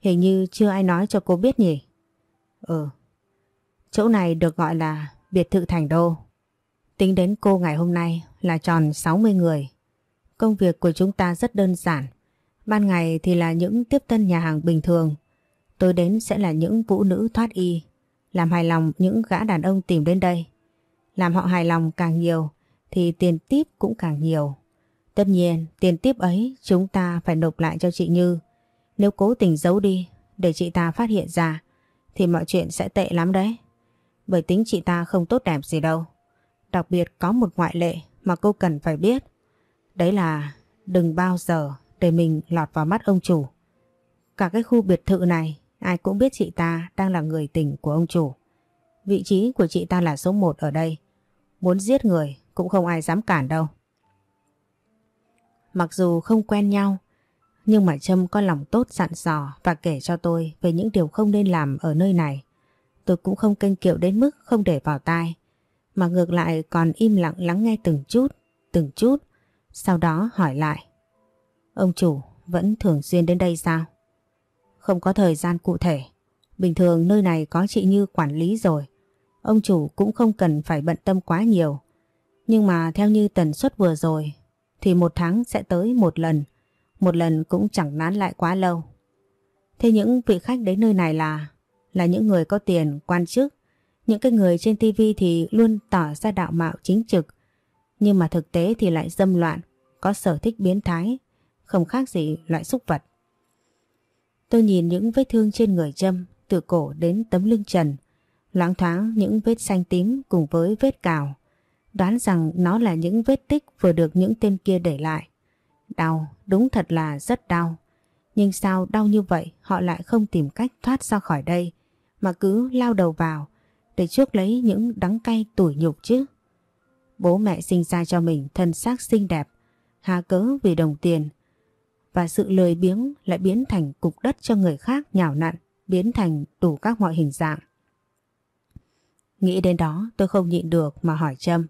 Hình như chưa ai nói cho cô biết nhỉ? Ừ. Chỗ này được gọi là biệt thự thành đô. Tính đến cô ngày hôm nay là tròn 60 người. Công việc của chúng ta rất đơn giản. Ban ngày thì là những tiếp tân nhà hàng bình thường. Tối đến sẽ là những vũ nữ thoát y. Làm hài lòng những gã đàn ông tìm đến đây. Làm họ hài lòng càng nhiều, thì tiền tiếp cũng càng nhiều. Tất nhiên, tiền tiếp ấy chúng ta phải nộp lại cho chị Như. Nếu cố tình giấu đi, để chị ta phát hiện ra, thì mọi chuyện sẽ tệ lắm đấy. Bởi tính chị ta không tốt đẹp gì đâu. Đặc biệt có một ngoại lệ mà cô cần phải biết. Đấy là đừng bao giờ để mình lọt vào mắt ông chủ. Cả cái khu biệt thự này, ai cũng biết chị ta đang là người tình của ông chủ. Vị trí của chị ta là số 1 ở đây. Muốn giết người cũng không ai dám cản đâu. Mặc dù không quen nhau, nhưng mà Trâm có lòng tốt dặn dò và kể cho tôi về những điều không nên làm ở nơi này. Tôi cũng không kênh kiệu đến mức không để vào tai, mà ngược lại còn im lặng lắng nghe từng chút, từng chút, sau đó hỏi lại. Ông chủ vẫn thường xuyên đến đây sao? Không có thời gian cụ thể, bình thường nơi này có chị Như quản lý rồi, ông chủ cũng không cần phải bận tâm quá nhiều. Nhưng mà theo như tần suất vừa rồi thì một tháng sẽ tới một lần, một lần cũng chẳng nán lại quá lâu. Thế những vị khách đến nơi này là là những người có tiền, quan chức, những cái người trên tivi thì luôn tỏ ra đạo mạo chính trực, nhưng mà thực tế thì lại dâm loạn, có sở thích biến thái, không khác gì loại súc vật. Tôi nhìn những vết thương trên người Trâm, từ cổ đến tấm lưng trần, loáng thoáng những vết xanh tím cùng với vết cào. Đoán rằng nó là những vết tích vừa được những tên kia để lại. Đau, đúng thật là rất đau. Nhưng sao đau như vậy họ lại không tìm cách thoát ra khỏi đây mà cứ lao đầu vào để chuốc lấy những đắng cay tủi nhục chứ. Bố mẹ sinh ra cho mình thân xác xinh đẹp, hà cớ vì đồng tiền và sự lười biếng lại biến thành cục đất cho người khác nhào nặn, biến thành đủ các mọi hình dạng. Nghĩ đến đó tôi không nhịn được mà hỏi Trâm.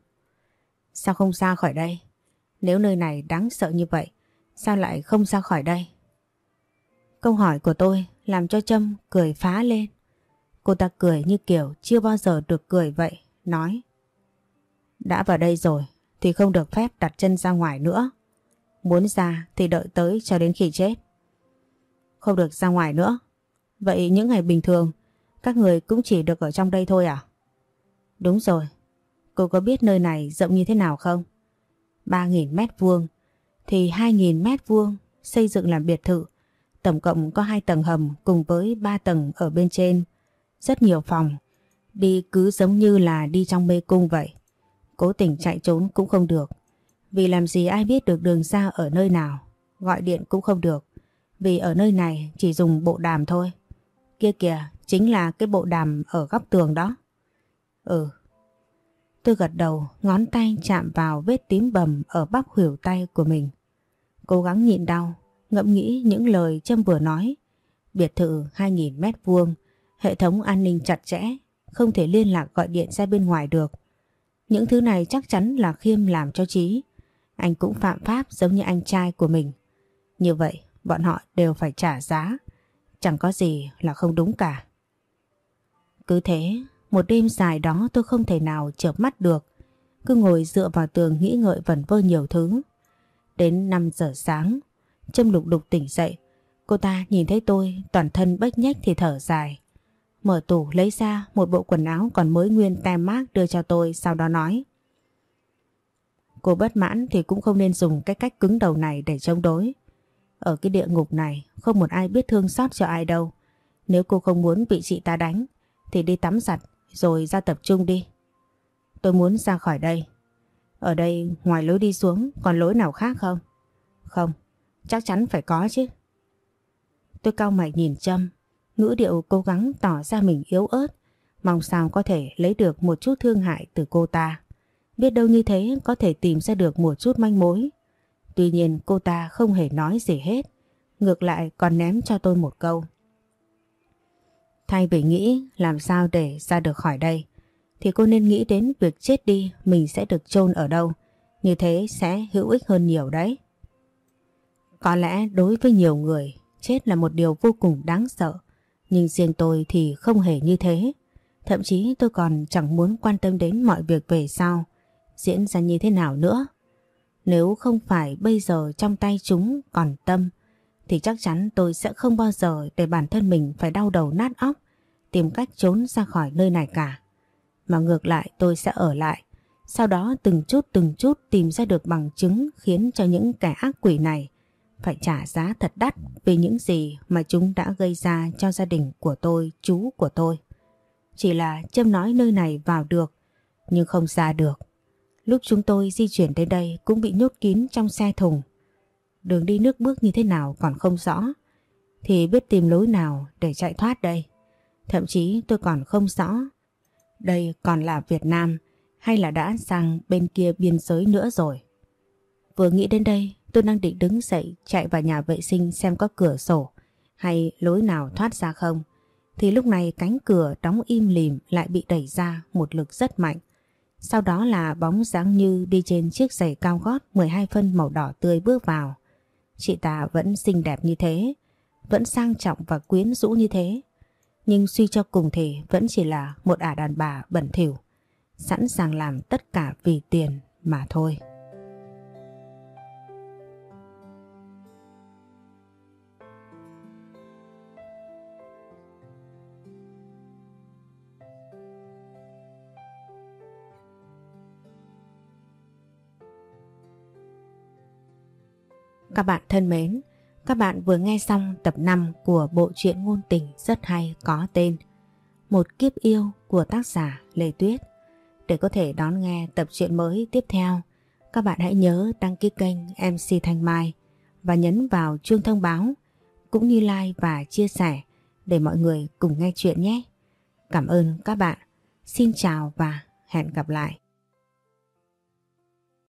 Sao không ra khỏi đây? Nếu nơi này đáng sợ như vậy, sao lại không ra khỏi đây? Câu hỏi của tôi làm cho Trâm cười phá lên. Cô ta cười như kiểu chưa bao giờ được cười vậy, nói. Đã vào đây rồi thì không được phép đặt chân ra ngoài nữa. Muốn ra thì đợi tới cho đến khi chết. Không được ra ngoài nữa. Vậy những ngày bình thường các người cũng chỉ được ở trong đây thôi à? Đúng rồi. Cô có biết nơi này rộng như thế nào không? 3.000 mét vuông thì 2.000 mét vuông xây dựng làm biệt thự. Tổng cộng có 2 tầng hầm cùng với 3 tầng ở bên trên. Rất nhiều phòng. Đi cứ giống như là đi trong mê cung vậy. Cố tình chạy trốn cũng không được. Vì làm gì ai biết được đường ra ở nơi nào. Gọi điện cũng không được. Vì ở nơi này chỉ dùng bộ đàm thôi. Kia kìa, chính là cái bộ đàm ở góc tường đó. Ừ. Tôi gật đầu, ngón tay chạm vào vết tím bầm ở bắp khuỷu tay của mình. Cố gắng nhịn đau, ngẫm nghĩ những lời Trâm vừa nói. Biệt thự 2.000 mét vuông, Hệ thống an ninh chặt chẽ, không thể liên lạc gọi điện ra bên ngoài được. Những thứ này chắc chắn là Khiêm làm cho Trí. Anh cũng phạm pháp giống như anh trai của mình. Như vậy, bọn họ đều phải trả giá. Chẳng có gì là không đúng cả. Cứ thế, một đêm dài đó tôi không thể nào chợp mắt được. Cứ ngồi dựa vào tường nghĩ ngợi vẩn vơ nhiều thứ. Đến 5 giờ sáng, Trâm lục đục tỉnh dậy. Cô ta nhìn thấy tôi toàn thân bách nhách thì thở dài. Mở tủ lấy ra một bộ quần áo còn mới nguyên tem mát đưa cho tôi sau đó nói. Cô bất mãn thì cũng không nên dùng cái cách cứng đầu này để chống đối. Ở cái địa ngục này không một ai biết thương xót cho ai đâu. Nếu cô không muốn bị chị ta đánh thì đi tắm giặt rồi ra tập trung đi. Tôi muốn ra khỏi đây. Ở đây ngoài lối đi xuống còn lối nào khác không? Không, chắc chắn phải có chứ. Tôi cao mày nhìn Trâm, ngữ điệu cố gắng tỏ ra mình yếu ớt, mong sao có thể lấy được một chút thương hại từ cô ta. Biết đâu như thế có thể tìm ra được một chút manh mối. Tuy nhiên cô ta không hề nói gì hết, ngược lại còn ném cho tôi một câu. Thay vì nghĩ làm sao để ra được khỏi đây, thì cô nên nghĩ đến việc chết đi mình sẽ được chôn ở đâu. Như thế sẽ hữu ích hơn nhiều đấy. Có lẽ đối với nhiều người, chết là một điều vô cùng đáng sợ. Nhưng riêng tôi thì không hề như thế. Thậm chí tôi còn chẳng muốn quan tâm đến mọi việc về sau, diễn ra như thế nào nữa. Nếu không phải bây giờ trong tay chúng còn tâm, thì chắc chắn tôi sẽ không bao giờ để bản thân mình phải đau đầu nát óc, tìm cách trốn ra khỏi nơi này cả. Mà ngược lại tôi sẽ ở lại, sau đó từng chút từng chút tìm ra được bằng chứng khiến cho những kẻ ác quỷ này phải trả giá thật đắt vì những gì mà chúng đã gây ra cho gia đình của tôi, chú của tôi. Chỉ là châm nói nơi này vào được, nhưng không ra được. Lúc chúng tôi di chuyển đến đây cũng bị nhốt kín trong xe thùng. Đường đi nước bước như thế nào còn không rõ, thì biết tìm lối nào để chạy thoát đây. Thậm chí tôi còn không rõ đây còn là Việt Nam hay là đã sang bên kia biên giới nữa rồi. Vừa nghĩ đến đây tôi đang định đứng dậy chạy vào nhà vệ sinh xem có cửa sổ hay lối nào thoát ra không. Thì lúc này cánh cửa đóng im lìm lại bị đẩy ra một lực rất mạnh. Sau đó là bóng dáng như đi trên chiếc giày cao gót 12 phân màu đỏ tươi bước vào. Chị ta vẫn xinh đẹp như thế, vẫn sang trọng và quyến rũ như thế. Nhưng suy cho cùng thì vẫn chỉ là một ả đàn bà bẩn thỉu, sẵn sàng làm tất cả vì tiền mà thôi. Các bạn thân mến, các bạn vừa nghe xong tập 5 của bộ truyện ngôn tình rất hay có tên Một kiếp yêu của tác giả Lê Tuyết. Để có thể đón nghe tập truyện mới tiếp theo, các bạn hãy nhớ đăng ký kênh MC Thanh Mai và nhấn vào chuông thông báo cũng như like và chia sẻ để mọi người cùng nghe chuyện nhé. Cảm ơn các bạn. Xin chào và hẹn gặp lại.